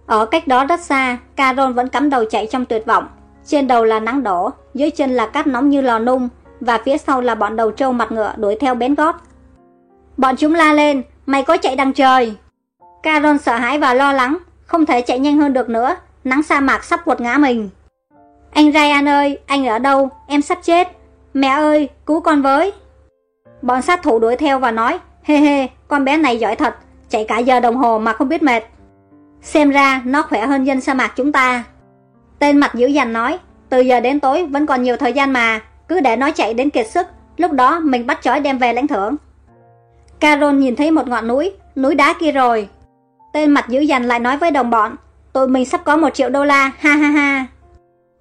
Ở cách đó rất xa, Carol vẫn cắm đầu chạy trong tuyệt vọng. Trên đầu là nắng đổ, dưới chân là cát nóng như lò nung, và phía sau là bọn đầu trâu mặt ngựa đuổi theo bén gót. Bọn chúng la lên, mày có chạy đằng trời. Carol sợ hãi và lo lắng, không thể chạy nhanh hơn được nữa, nắng sa mạc sắp quật ngã mình. Anh Ryan ơi, anh ở đâu, em sắp chết. Mẹ ơi, cứu con với. Bọn sát thủ đuổi theo và nói, hê hê, con bé này giỏi thật, chạy cả giờ đồng hồ mà không biết mệt. Xem ra nó khỏe hơn dân sa mạc chúng ta. Tên mặt dữ dằn nói, từ giờ đến tối vẫn còn nhiều thời gian mà, cứ để nó chạy đến kiệt sức, lúc đó mình bắt chói đem về lãnh thưởng. Carol nhìn thấy một ngọn núi, núi đá kia rồi. Tên mặt dữ dằn lại nói với đồng bọn, tụi mình sắp có một triệu đô la, ha ha ha.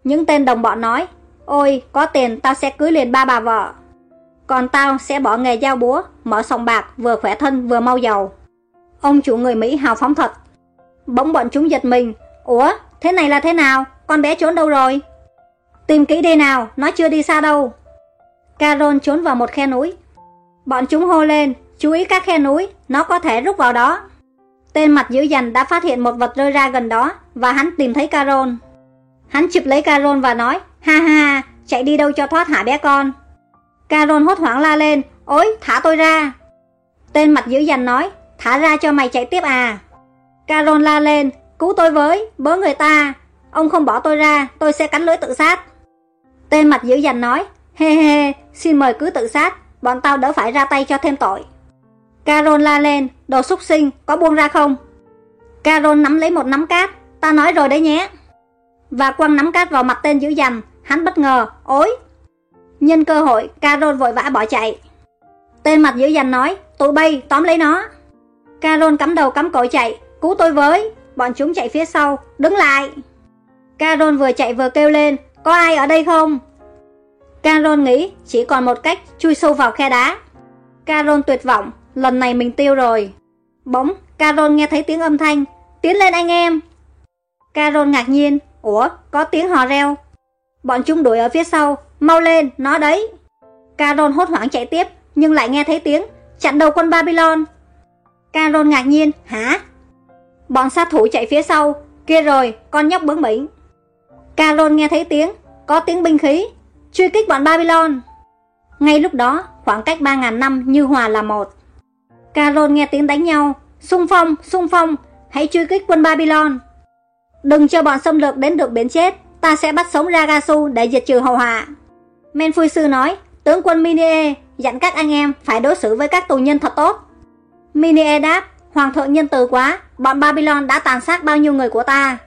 Những tên đồng bọn nói, ôi, có tiền tao sẽ cưới liền ba bà vợ. Còn tao sẽ bỏ nghề giao búa, mở sòng bạc, vừa khỏe thân vừa mau giàu. Ông chủ người Mỹ hào phóng thật. Bỗng bọn chúng giật mình, ủa, thế này là thế nào, con bé trốn đâu rồi? Tìm kỹ đi nào, nó chưa đi xa đâu. Carol trốn vào một khe núi. Bọn chúng hô lên, chú ý các khe núi, nó có thể rút vào đó. Tên mặt dữ dằn đã phát hiện một vật rơi ra gần đó và hắn tìm thấy Carol. Hắn chụp lấy Carol và nói, ha ha, chạy đi đâu cho thoát hả bé con. Carol hốt hoảng la lên, ôi, thả tôi ra. Tên mặt dữ dằn nói, thả ra cho mày chạy tiếp à. Carol la lên, cứu tôi với, bớ người ta. Ông không bỏ tôi ra, tôi sẽ cắn lưỡi tự sát. Tên mặt dữ dằn nói, hê hê, xin mời cứ tự sát, bọn tao đỡ phải ra tay cho thêm tội. Carol la lên, đồ xúc sinh, có buông ra không? Carol nắm lấy một nắm cát, ta nói rồi đấy nhé. Và quăng nắm cát vào mặt tên dữ dằn, hắn bất ngờ, ối. Nhân cơ hội, Carol vội vã bỏ chạy. Tên mặt dữ dằn nói, tụi bay, tóm lấy nó. Carol cắm đầu cắm cổ chạy, cứu tôi với. Bọn chúng chạy phía sau, đứng lại. Carol vừa chạy vừa kêu lên, có ai ở đây không? Carol nghĩ chỉ còn một cách chui sâu vào khe đá. Carol tuyệt vọng, lần này mình tiêu rồi. Bỗng, Carol nghe thấy tiếng âm thanh, tiến lên anh em. Carol ngạc nhiên, ủa, có tiếng hò reo. Bọn chúng đuổi ở phía sau, mau lên, nó đấy. Caron hốt hoảng chạy tiếp, nhưng lại nghe thấy tiếng, chặn đầu quân Babylon. Caron ngạc nhiên, hả? Bọn sát thủ chạy phía sau, kia rồi, con nhóc bướng bỉnh. Caron nghe thấy tiếng, có tiếng binh khí, truy kích bọn Babylon. Ngay lúc đó, khoảng cách 3.000 năm như hòa là một. Caron nghe tiếng đánh nhau, xung phong, xung phong, hãy truy kích quân Babylon. Đừng cho bọn xâm lược đến được biển chết, ta sẽ bắt sống Ragasu để diệt trừ hậu họa. Men Phui Sư nói, tướng quân Minie dặn các anh em phải đối xử với các tù nhân thật tốt. Minie đáp, Hoàng thượng nhân từ quá, bọn Babylon đã tàn sát bao nhiêu người của ta.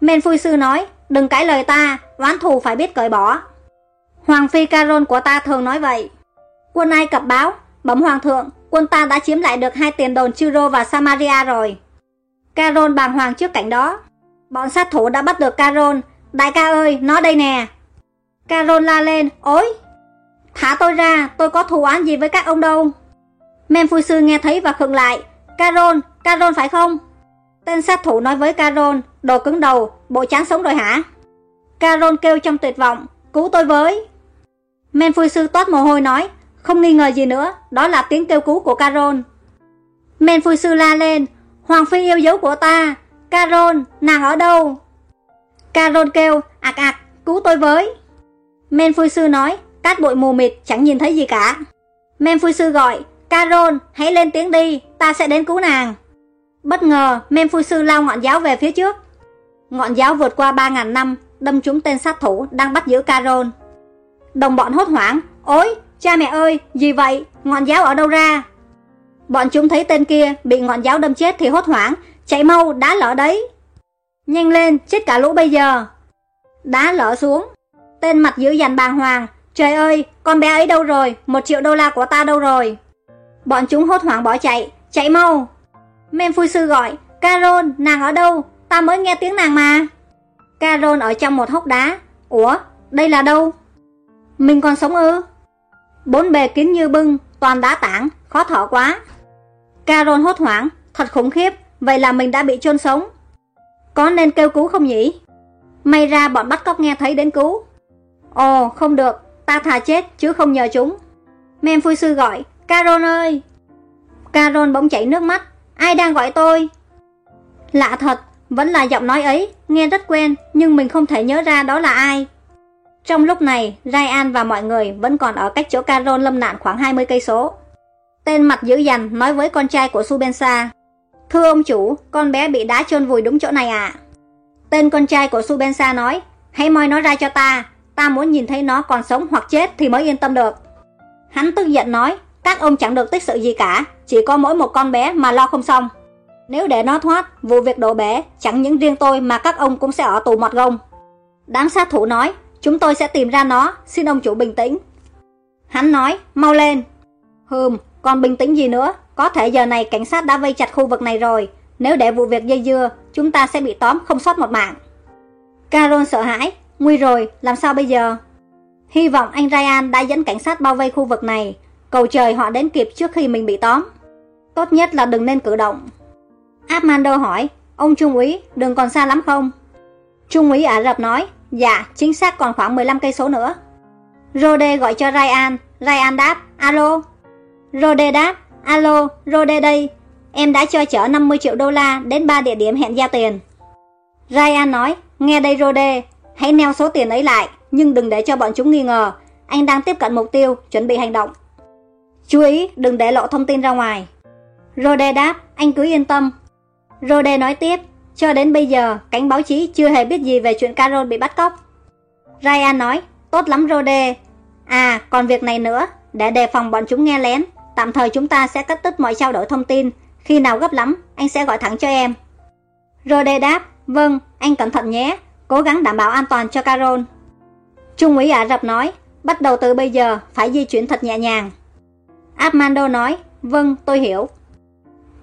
Men Phui Sư nói, đừng cãi lời ta, oán thù phải biết cởi bỏ. Hoàng phi Caron của ta thường nói vậy. Quân Ai cập báo, bẩm hoàng thượng, quân ta đã chiếm lại được hai tiền đồn Chiro và Samaria rồi. Caron bàng hoàng trước cảnh đó. Bọn sát thủ đã bắt được Caron, đại ca ơi, nó đây nè. Carol la lên, ối, thả tôi ra, tôi có thù oán gì với các ông đâu. Memphui sư nghe thấy và khựng lại, Carol, Carol phải không? Tên sát thủ nói với Carol, đồ cứng đầu, bộ chán sống rồi hả? Carol kêu trong tuyệt vọng, cứu tôi với. Men sư toát mồ hôi nói, không nghi ngờ gì nữa, đó là tiếng kêu cứu của Carol. Men sư la lên, Hoàng phi yêu dấu của ta, Carol, nàng ở đâu? Carol kêu, ạc ạc, cứu tôi với. Men Phu sư nói, cát bụi mù mịt, chẳng nhìn thấy gì cả. Men Phu sư gọi, Caron, hãy lên tiếng đi, ta sẽ đến cứu nàng. Bất ngờ, Men Phu sư lao ngọn giáo về phía trước. Ngọn giáo vượt qua 3.000 năm, đâm trúng tên sát thủ đang bắt giữ Caron. Đồng bọn hốt hoảng, ôi, cha mẹ ơi, gì vậy, ngọn giáo ở đâu ra? Bọn chúng thấy tên kia bị ngọn giáo đâm chết thì hốt hoảng, chạy mau, đá lở đấy. Nhanh lên, chết cả lũ bây giờ. Đá lở xuống. Tên mặt dữ dằn bàng hoàng, trời ơi, con bé ấy đâu rồi, một triệu đô la của ta đâu rồi. Bọn chúng hốt hoảng bỏ chạy, chạy mau. Men sư gọi, Carol, nàng ở đâu, ta mới nghe tiếng nàng mà. Carol ở trong một hốc đá. Ủa, đây là đâu? Mình còn sống ư? Bốn bề kín như bưng, toàn đá tảng, khó thở quá. Carol hốt hoảng, thật khủng khiếp, vậy là mình đã bị chôn sống. Có nên kêu cứu không nhỉ? May ra bọn bắt cóc nghe thấy đến cứu. Ồ, không được, ta thà chết chứ không nhờ chúng. Men sư gọi, Carol ơi! Carol bỗng chảy nước mắt, ai đang gọi tôi? Lạ thật, vẫn là giọng nói ấy, nghe rất quen, nhưng mình không thể nhớ ra đó là ai. Trong lúc này, Ryan và mọi người vẫn còn ở cách chỗ Carol lâm nạn khoảng 20 cây số. Tên mặt dữ dằn nói với con trai của Subensa, Thưa ông chủ, con bé bị đá chôn vùi đúng chỗ này à? Tên con trai của Subensa nói, hãy moi nó ra cho ta, ta muốn nhìn thấy nó còn sống hoặc chết thì mới yên tâm được. Hắn tức giận nói, các ông chẳng được tích sự gì cả, chỉ có mỗi một con bé mà lo không xong. Nếu để nó thoát, vụ việc đổ bể, chẳng những riêng tôi mà các ông cũng sẽ ở tù mọt gông. Đám sát thủ nói, chúng tôi sẽ tìm ra nó, xin ông chủ bình tĩnh. Hắn nói, mau lên. Hừm, còn bình tĩnh gì nữa, có thể giờ này cảnh sát đã vây chặt khu vực này rồi, nếu để vụ việc dây dưa, chúng ta sẽ bị tóm không sót một mạng. Carol sợ hãi, nguy rồi, làm sao bây giờ? Hy vọng anh Ryan đã dẫn cảnh sát bao vây khu vực này, cầu trời họ đến kịp trước khi mình bị tóm. Tốt nhất là đừng nên cử động. Armando hỏi, ông Trung úy, đường còn xa lắm không? Trung úy Ả Rập nói, dạ, chính xác còn khoảng 15 cây số nữa. Rode gọi cho Ryan, Ryan đáp, alo. Rode đáp, alo, Rode đây, em đã cho chở 50 triệu đô la đến 3 địa điểm hẹn giao tiền. Ryan nói, nghe đây Rode, hãy neo số tiền ấy lại, nhưng đừng để cho bọn chúng nghi ngờ, anh đang tiếp cận mục tiêu, chuẩn bị hành động. Chú ý, đừng để lộ thông tin ra ngoài. Rode đáp, anh cứ yên tâm, Rode nói tiếp, cho đến bây giờ, cánh báo chí chưa hề biết gì về chuyện Carol bị bắt cóc. Ryan nói, tốt lắm Rode. À, còn việc này nữa, để đề phòng bọn chúng nghe lén, tạm thời chúng ta sẽ cắt đứt mọi trao đổi thông tin. Khi nào gấp lắm, anh sẽ gọi thẳng cho em. Rode đáp, vâng, anh cẩn thận nhé, cố gắng đảm bảo an toàn cho Carol. Trung úy Ả Rập nói, bắt đầu từ bây giờ phải di chuyển thật nhẹ nhàng. Armando nói, vâng, tôi hiểu.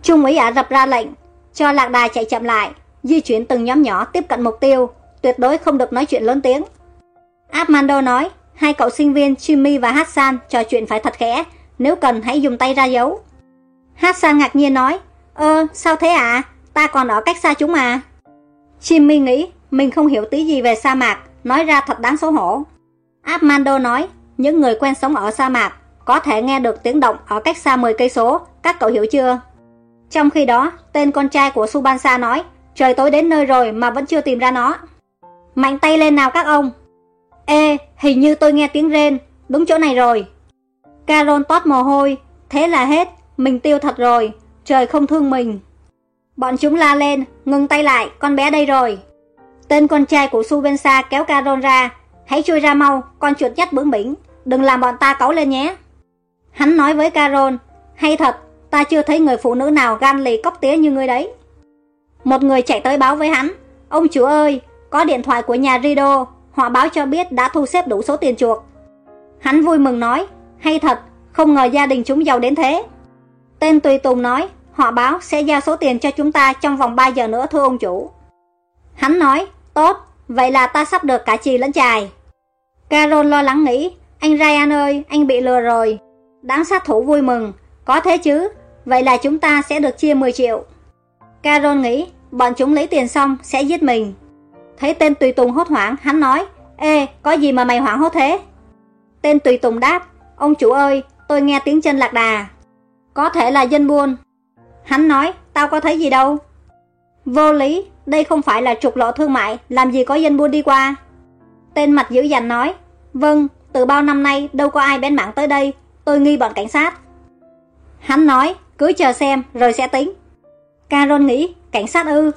Trung úy Ả Rập ra lệnh, cho lạc đà chạy chậm lại, di chuyển từng nhóm nhỏ tiếp cận mục tiêu, tuyệt đối không được nói chuyện lớn tiếng. Armando nói, hai cậu sinh viên Jimmy và Hassan trò chuyện phải thật khẽ, nếu cần hãy dùng tay ra dấu. Hassan ngạc nhiên nói, ơ, sao thế ạ? À? Ta còn ở cách xa chúng mà. Jimmy nghĩ, mình không hiểu tí gì về sa mạc, nói ra thật đáng xấu hổ. Armando nói, những người quen sống ở sa mạc có thể nghe được tiếng động ở cách xa 10 cây số, các cậu hiểu chưa? Trong khi đó, tên con trai của Subansa nói, trời tối đến nơi rồi mà vẫn chưa tìm ra nó. Mạnh tay lên nào các ông. Ê, hình như tôi nghe tiếng rên, đúng chỗ này rồi. Carol toát mồ hôi, thế là hết, mình tiêu thật rồi, trời không thương mình. Bọn chúng la lên, ngừng tay lại, con bé đây rồi. Tên con trai của Su bên xa kéo Caron ra. Hãy chui ra mau, con chuột nhắt bướng bỉnh. Đừng làm bọn ta cáu lên nhé. Hắn nói với Caron, hay thật, ta chưa thấy người phụ nữ nào gan lì cốc tía như ngươi đấy. Một người chạy tới báo với hắn, ông chủ ơi, có điện thoại của nhà Rido, họ báo cho biết đã thu xếp đủ số tiền chuộc. Hắn vui mừng nói, hay thật, không ngờ gia đình chúng giàu đến thế. Tên Tùy Tùng nói, họ báo sẽ giao số tiền cho chúng ta trong vòng 3 giờ nữa thưa ông chủ. Hắn nói, tốt, vậy là ta sắp được cả chì lẫn chài. Carol lo lắng nghĩ, anh Ryan ơi, anh bị lừa rồi. Đáng sát thủ vui mừng, có thế chứ, vậy là chúng ta sẽ được chia 10 triệu. Carol nghĩ, bọn chúng lấy tiền xong sẽ giết mình. Thấy tên Tùy Tùng hốt hoảng, hắn nói, Ê, có gì mà mày hoảng hốt thế? Tên Tùy Tùng đáp, ông chủ ơi, tôi nghe tiếng chân lạc đà. Có thể là dân buôn. Hắn nói, tao có thấy gì đâu. Vô lý, đây không phải là trục lộ thương mại, làm gì có dân buôn đi qua. Tên mặt dữ dằn nói, vâng, từ bao năm nay đâu có ai bén mạng tới đây, tôi nghi bọn cảnh sát. Hắn nói, cứ chờ xem rồi sẽ tính. Caron nghĩ, cảnh sát ư.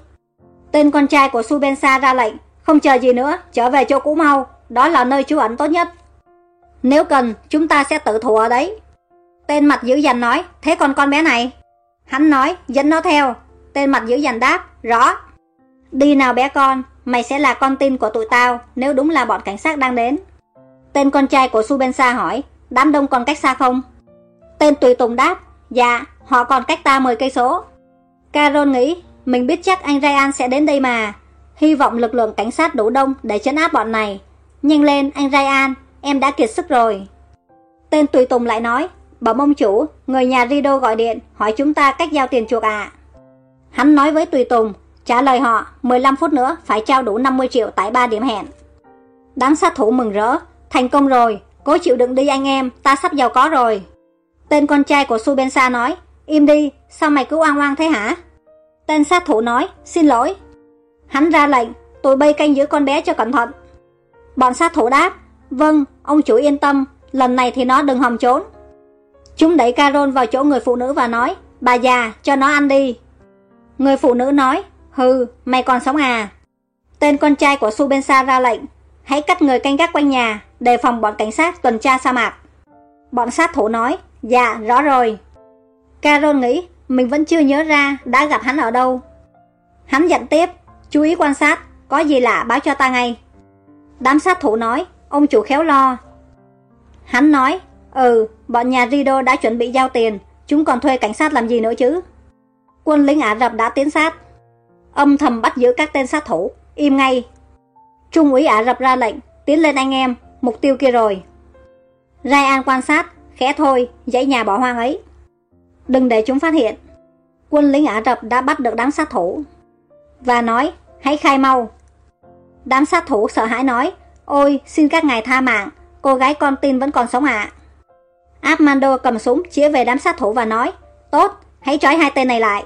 Tên con trai của Subensa ra lệnh, không chờ gì nữa, trở về chỗ cũ mau, đó là nơi trú ẩn tốt nhất. Nếu cần, chúng ta sẽ tự thủ ở đấy. Tên mặt dữ dằn nói, thế còn con bé này? Hắn nói, dẫn nó theo. Tên mặt dữ dằn đáp, rõ. Đi nào bé con, mày sẽ là con tin của tụi tao nếu đúng là bọn cảnh sát đang đến. Tên con trai của Subensa hỏi, đám đông còn cách xa không? Tên tùy tùng đáp, dạ, họ còn cách ta 10 cây số. Carol nghĩ, mình biết chắc anh Ryan sẽ đến đây mà. Hy vọng lực lượng cảnh sát đủ đông để chấn áp bọn này. Nhanh lên, anh Ryan, em đã kiệt sức rồi. Tên tùy tùng lại nói, bảo mông chủ, người nhà Rido gọi điện, hỏi chúng ta cách giao tiền chuộc à. Hắn nói với tùy tùng, trả lời họ, 15 phút nữa phải trao đủ 50 triệu tại ba điểm hẹn. Đám sát thủ mừng rỡ, thành công rồi, cố chịu đựng đi anh em, ta sắp giàu có rồi. Tên con trai của Subensa nói, im đi, sao mày cứ oang oang thế hả? Tên sát thủ nói, xin lỗi. Hắn ra lệnh, tôi bay canh giữ con bé cho cẩn thận. Bọn sát thủ đáp, vâng, ông chủ yên tâm, lần này thì nó đừng hòng trốn. Chúng đẩy Carol vào chỗ người phụ nữ và nói, bà già, cho nó ăn đi. Người phụ nữ nói, hừ, mày còn sống à? Tên con trai của Subensa ra lệnh, hãy cắt người canh gác quanh nhà, đề phòng bọn cảnh sát tuần tra sa mạc. Bọn sát thủ nói, dạ, rõ rồi. Carol nghĩ, mình vẫn chưa nhớ ra đã gặp hắn ở đâu. Hắn dặn tiếp, chú ý quan sát, có gì lạ báo cho ta ngay. Đám sát thủ nói, ông chủ khéo lo. Hắn nói, ừ, bọn nhà Rido đã chuẩn bị giao tiền, chúng còn thuê cảnh sát làm gì nữa chứ. Quân lính Ả Rập đã tiến sát. Âm thầm bắt giữ các tên sát thủ, im ngay. Trung úy Ả Rập ra lệnh, tiến lên anh em, mục tiêu kia rồi. Ryan quan sát, khẽ thôi, dãy nhà bỏ hoang ấy. Đừng để chúng phát hiện. Quân lính Ả Rập đã bắt được đám sát thủ. Và nói, hãy khai mau. Đám sát thủ sợ hãi nói, ôi, xin các ngài tha mạng, cô gái con tin vẫn còn sống ạ. À. Armando cầm súng chĩa về đám sát thủ và nói, tốt, hãy trói hai tên này lại.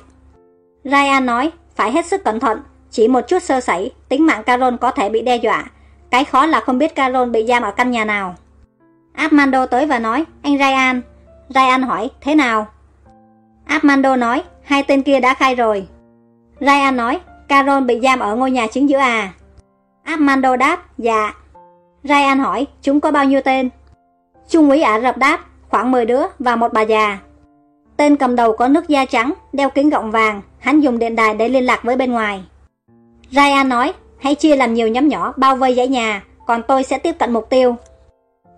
Ryan nói, phải hết sức cẩn thận, chỉ một chút sơ sẩy, tính mạng Carol có thể bị đe dọa. Cái khó là không biết Carol bị giam ở căn nhà nào. Armando tới và nói, anh Ryan. Ryan hỏi, thế nào? Armando nói, hai tên kia đã khai rồi. Ryan nói, Carol bị giam ở ngôi nhà chính giữa à? Armando đáp, dạ. Ryan hỏi, chúng có bao nhiêu tên? Trung úy Ả Rập đáp, khoảng 10 đứa và một bà già. Tên cầm đầu có nước da trắng, đeo kính gọng vàng, hắn dùng điện đài để liên lạc với bên ngoài. Ryan nói, hãy chia làm nhiều nhóm nhỏ bao vây dãy nhà, còn tôi sẽ tiếp cận mục tiêu.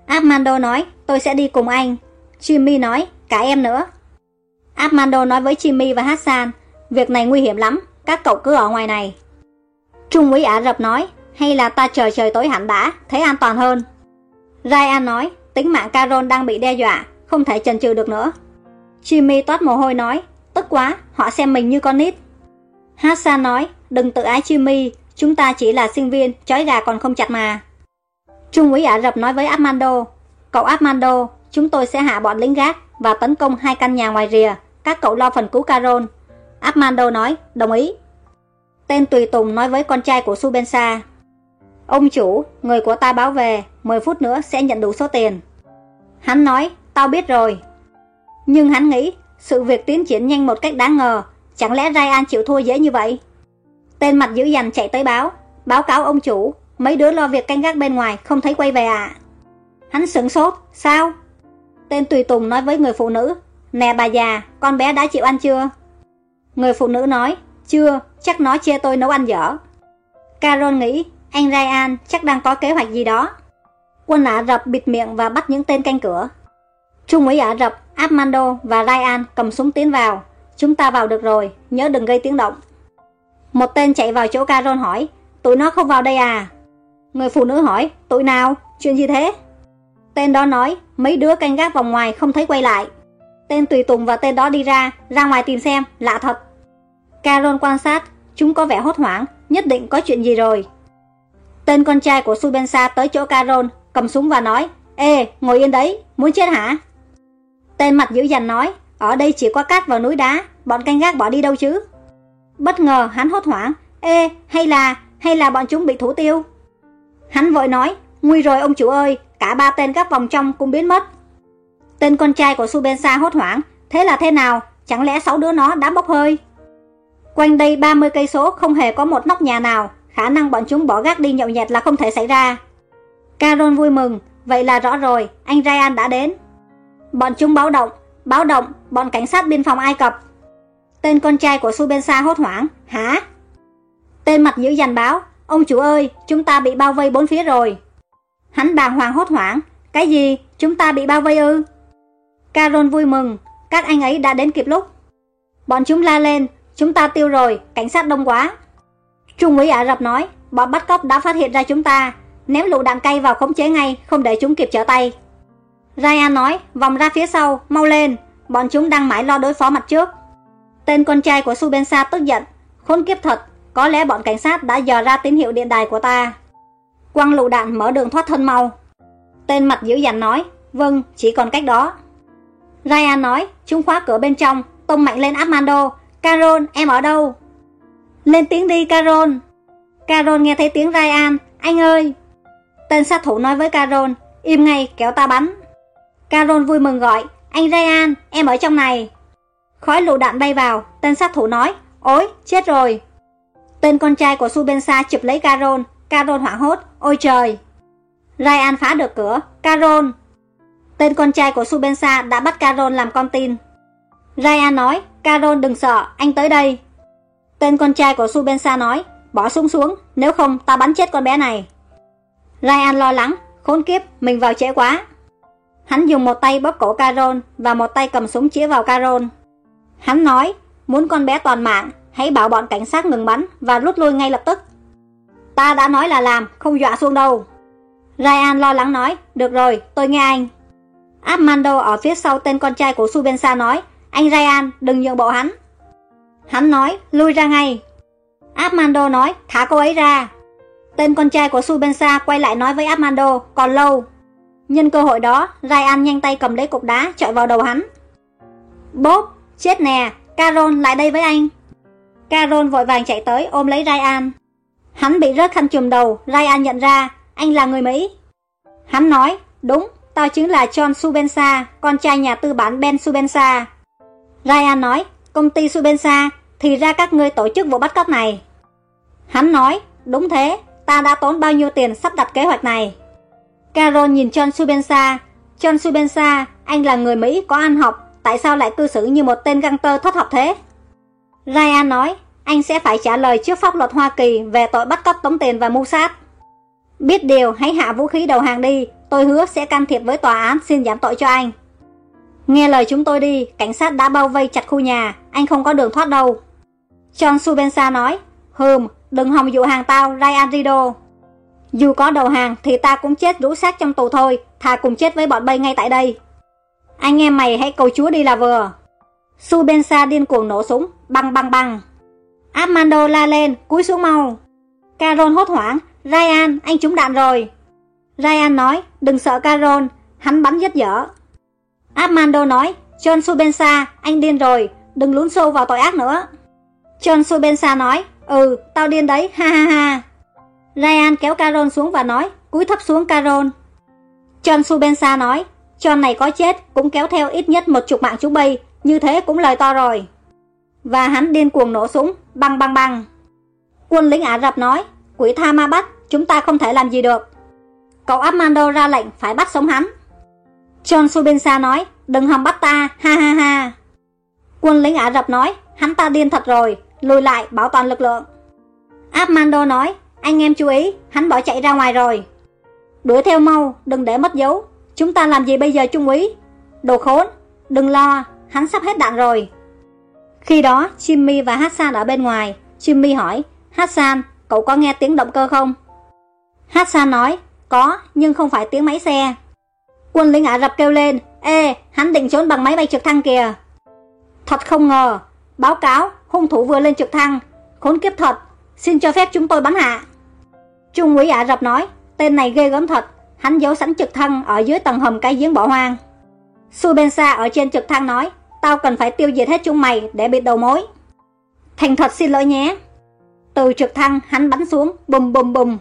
Armando nói, tôi sẽ đi cùng anh. Jimmy nói, cả em nữa. Armando nói với Jimmy và Hassan, việc này nguy hiểm lắm, các cậu cứ ở ngoài này. Trung úy Ả Rập nói, hay là ta chờ trời tối hẳn đã, thấy an toàn hơn. Ryan nói, tính mạng Carol đang bị đe dọa, không thể chần chừ được nữa. Jimmy toát mồ hôi nói, tức quá, họ xem mình như con nít. Hassan nói, đừng tự ái Jimmy, chúng ta chỉ là sinh viên, chói gà còn không chặt mà. Trung úy Ả Rập nói với Armando, cậu Armando, chúng tôi sẽ hạ bọn lính gác và tấn công hai căn nhà ngoài rìa, các cậu lo phần cứu Carol. Armando nói, đồng ý. Tên Tùy Tùng nói với con trai của Subensa. Ông chủ, người của ta báo về, 10 phút nữa sẽ nhận đủ số tiền. Hắn nói, tao biết rồi. Nhưng hắn nghĩ, sự việc tiến triển nhanh một cách đáng ngờ, chẳng lẽ Ryan chịu thua dễ như vậy? Tên mặt dữ dằn chạy tới báo, báo cáo ông chủ, mấy đứa lo việc canh gác bên ngoài không thấy quay về à. Hắn sửng sốt, sao? Tên tùy tùng nói với người phụ nữ, nè bà già, con bé đã chịu ăn chưa? Người phụ nữ nói, chưa, chắc nó chê tôi nấu ăn dở. Carol nghĩ, anh Ryan chắc đang có kế hoạch gì đó. Quân Ả Rập bịt miệng và bắt những tên canh cửa. Trung úy Ả Rập, Armando và Ryan cầm súng tiến vào. Chúng ta vào được rồi, nhớ đừng gây tiếng động. Một tên chạy vào chỗ Carol hỏi, tụi nó không vào đây à? Người phụ nữ hỏi, tụi nào? Chuyện gì thế? Tên đó nói, mấy đứa canh gác vòng ngoài không thấy quay lại. Tên tùy tùng và tên đó đi ra, ra ngoài tìm xem, lạ thật. Carol quan sát, chúng có vẻ hốt hoảng, nhất định có chuyện gì rồi. Tên con trai của Subensa tới chỗ Carol, cầm súng và nói, Ê, ngồi yên đấy, muốn chết hả? Tên mặt dữ dằn nói, ở đây chỉ có cát và núi đá, bọn canh gác bỏ đi đâu chứ? Bất ngờ hắn hốt hoảng, Ê, hay là, hay là bọn chúng bị thủ tiêu? Hắn vội nói, nguy rồi ông chủ ơi, cả ba tên các vòng trong cũng biến mất. Tên con trai của Subensa hốt hoảng, thế là thế nào, chẳng lẽ sáu đứa nó đã bốc hơi? Quanh đây 30 cây số không hề có một nóc nhà nào, khả năng bọn chúng bỏ gác đi nhậu nhẹt là không thể xảy ra. Carol vui mừng, vậy là rõ rồi, anh Ryan đã đến. Bọn chúng báo động, báo động, bọn cảnh sát biên phòng Ai Cập. Tên con trai của Subensa hốt hoảng, hả? Tên mặt dữ dằn báo, ông chủ ơi, chúng ta bị bao vây bốn phía rồi. Hắn bàng hoàng hốt hoảng, cái gì, chúng ta bị bao vây ư? Caron vui mừng, các anh ấy đã đến kịp lúc. Bọn chúng la lên, chúng ta tiêu rồi, cảnh sát đông quá. Trung úy Ả Rập nói, bọn bắt cóc đã phát hiện ra chúng ta, ném lựu đạn cay vào khống chế ngay, không để chúng kịp trở tay raya nói, vòng ra phía sau, mau lên, bọn chúng đang mãi lo đối phó mặt trước. Tên con trai của Subensa tức giận, khốn kiếp thật, có lẽ bọn cảnh sát đã dò ra tín hiệu điện đài của ta. Quăng lựu đạn mở đường thoát thân mau. Tên mặt dữ dằn nói, vâng, chỉ còn cách đó. raya nói, chúng khóa cửa bên trong, tông mạnh lên Armando. Carol, em ở đâu? Lên tiếng đi Carol. Carol nghe thấy tiếng Ryan, anh ơi. Tên sát thủ nói với Carol, im ngay kéo ta bắn. Carol vui mừng gọi, anh Ryan, em ở trong này. Khói lựu đạn bay vào, tên sát thủ nói, ôi, chết rồi. Tên con trai của Subensa chụp lấy Carol, Carol hoảng hốt, ôi trời. Ryan phá được cửa, Carol. Tên con trai của Subensa đã bắt Carol làm con tin. Ryan nói, Carol đừng sợ, anh tới đây. Tên con trai của Subensa nói, bỏ súng xuống, nếu không ta bắn chết con bé này. Ryan lo lắng, khốn kiếp, mình vào trễ quá. Hắn dùng một tay bóp cổ Carol và một tay cầm súng chĩa vào Carol. Hắn nói, muốn con bé toàn mạng, hãy bảo bọn cảnh sát ngừng bắn và rút lui ngay lập tức. Ta đã nói là làm, không dọa xuống đâu. Ryan lo lắng nói, được rồi, tôi nghe anh. Armando ở phía sau tên con trai của Subensa nói, anh Ryan, đừng nhượng bộ hắn. Hắn nói, lui ra ngay. Armando nói, thả cô ấy ra. Tên con trai của Subensa quay lại nói với Armando, còn lâu. Nhân cơ hội đó, Ryan nhanh tay cầm lấy cục đá chọi vào đầu hắn. Bốp, chết nè, Carol lại đây với anh. Carol vội vàng chạy tới ôm lấy Ryan. Hắn bị rớt khăn chùm đầu, Ryan nhận ra, anh là người Mỹ. Hắn nói, đúng, tao chính là John Subensa, con trai nhà tư bản Ben Subensa. Ryan nói, công ty Subensa, thì ra các ngươi tổ chức vụ bắt cóc này. Hắn nói, đúng thế, ta đã tốn bao nhiêu tiền sắp đặt kế hoạch này. Carol nhìn John Subensa. John Subensa, anh là người Mỹ có ăn học, tại sao lại cư xử như một tên găng tơ thất học thế? Ryan nói, anh sẽ phải trả lời trước pháp luật Hoa Kỳ về tội bắt cóc tống tiền và mưu sát. Biết điều, hãy hạ vũ khí đầu hàng đi, tôi hứa sẽ can thiệp với tòa án xin giảm tội cho anh. Nghe lời chúng tôi đi, cảnh sát đã bao vây chặt khu nhà, anh không có đường thoát đâu. John Subensa nói, Hừm, đừng hòng dụ hàng tao, Ryan Rido. Dù có đầu hàng thì ta cũng chết rũ xác trong tù thôi, thà cùng chết với bọn bay ngay tại đây. Anh em mày hãy cầu chúa đi là vừa. Subensa điên cuồng nổ súng, băng băng băng. Armando la lên, cúi xuống mau. Carol hốt hoảng, Ryan, anh trúng đạn rồi. Ryan nói, đừng sợ Carol, hắn bắn rất dở. Armando nói, John Subensa, anh điên rồi, đừng lún sâu vào tội ác nữa. John Subensa nói, ừ, tao điên đấy, ha ha ha. Ryan kéo Carol xuống và nói, cúi thấp xuống Carol. John Subensa nói, John này có chết cũng kéo theo ít nhất một chục mạng chú bay, như thế cũng lời to rồi. Và hắn điên cuồng nổ súng, băng băng băng. Quân lính Ả Rập nói, quỷ tha ma bắt, chúng ta không thể làm gì được. Cậu Armando ra lệnh phải bắt sống hắn. John Subensa nói, đừng hòng bắt ta, ha ha ha. Quân lính Ả Rập nói, hắn ta điên thật rồi, lùi lại bảo toàn lực lượng. Armando nói, anh em chú ý, hắn bỏ chạy ra ngoài rồi. Đuổi theo mau, đừng để mất dấu. Chúng ta làm gì bây giờ trung úy? Đồ khốn, đừng lo, hắn sắp hết đạn rồi. Khi đó, Jimmy và Hassan ở bên ngoài. Jimmy hỏi, Hassan, cậu có nghe tiếng động cơ không? Hassan nói, có, nhưng không phải tiếng máy xe. Quân lính Ả Rập kêu lên, Ê, hắn định trốn bằng máy bay trực thăng kìa. Thật không ngờ, báo cáo, hung thủ vừa lên trực thăng. Khốn kiếp thật, xin cho phép chúng tôi bắn hạ. Trung úy Ả Rập nói, tên này ghê gớm thật, hắn giấu sẵn trực thăng ở dưới tầng hầm cái giếng bỏ hoang. Subensa ở trên trực thăng nói, tao cần phải tiêu diệt hết chúng mày để bị đầu mối. Thành thật xin lỗi nhé. Từ trực thăng hắn bắn xuống, bùm bùm bùm.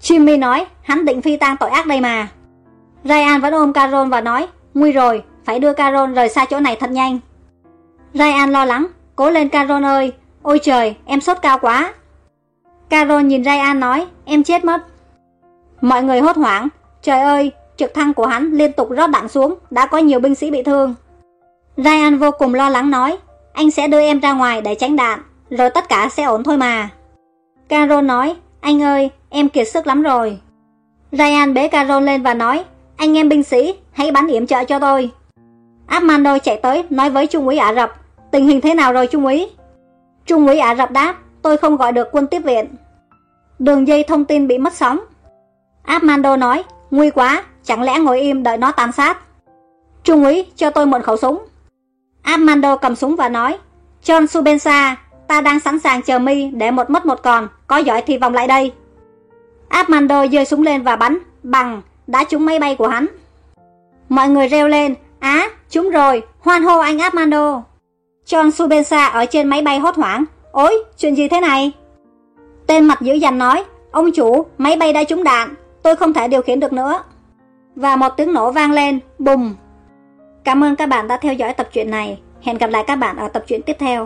Jimmy nói, hắn định phi tang tội ác đây mà. Ryan vẫn ôm Carol và nói, nguy rồi, phải đưa Carol rời xa chỗ này thật nhanh. Ryan lo lắng, cố lên Carol ơi, ôi trời, em sốt cao quá. Carol nhìn Ryan nói, em chết mất. Mọi người hốt hoảng, trời ơi, trực thăng của hắn liên tục rót đạn xuống, đã có nhiều binh sĩ bị thương. Ryan vô cùng lo lắng nói, anh sẽ đưa em ra ngoài để tránh đạn, rồi tất cả sẽ ổn thôi mà. Carol nói, anh ơi, em kiệt sức lắm rồi. Ryan bế Carol lên và nói, anh em binh sĩ, hãy bắn yểm trợ cho tôi. Armando chạy tới nói với Trung úy Ả Rập, tình hình thế nào rồi Trung úy? Trung úy Ả Rập đáp, tôi không gọi được quân tiếp viện. Đường dây thông tin bị mất sóng. Armando nói, nguy quá, chẳng lẽ ngồi im đợi nó tàn sát. Trung úy, cho tôi mượn khẩu súng. Armando cầm súng và nói, John Subensa, ta đang sẵn sàng chờ mi để một mất một còn, có giỏi thì vòng lại đây. Armando giơ súng lên và bắn, bằng, đã trúng máy bay của hắn. Mọi người reo lên, á, trúng rồi, hoan hô anh Armando. John Subensa ở trên máy bay hốt hoảng, ôi, chuyện gì thế này? Tên mặt dữ dằn nói, ông chủ, máy bay đã trúng đạn, tôi không thể điều khiển được nữa. Và một tiếng nổ vang lên, bùng. Cảm ơn các bạn đã theo dõi tập truyện này. Hẹn gặp lại các bạn ở tập truyện tiếp theo.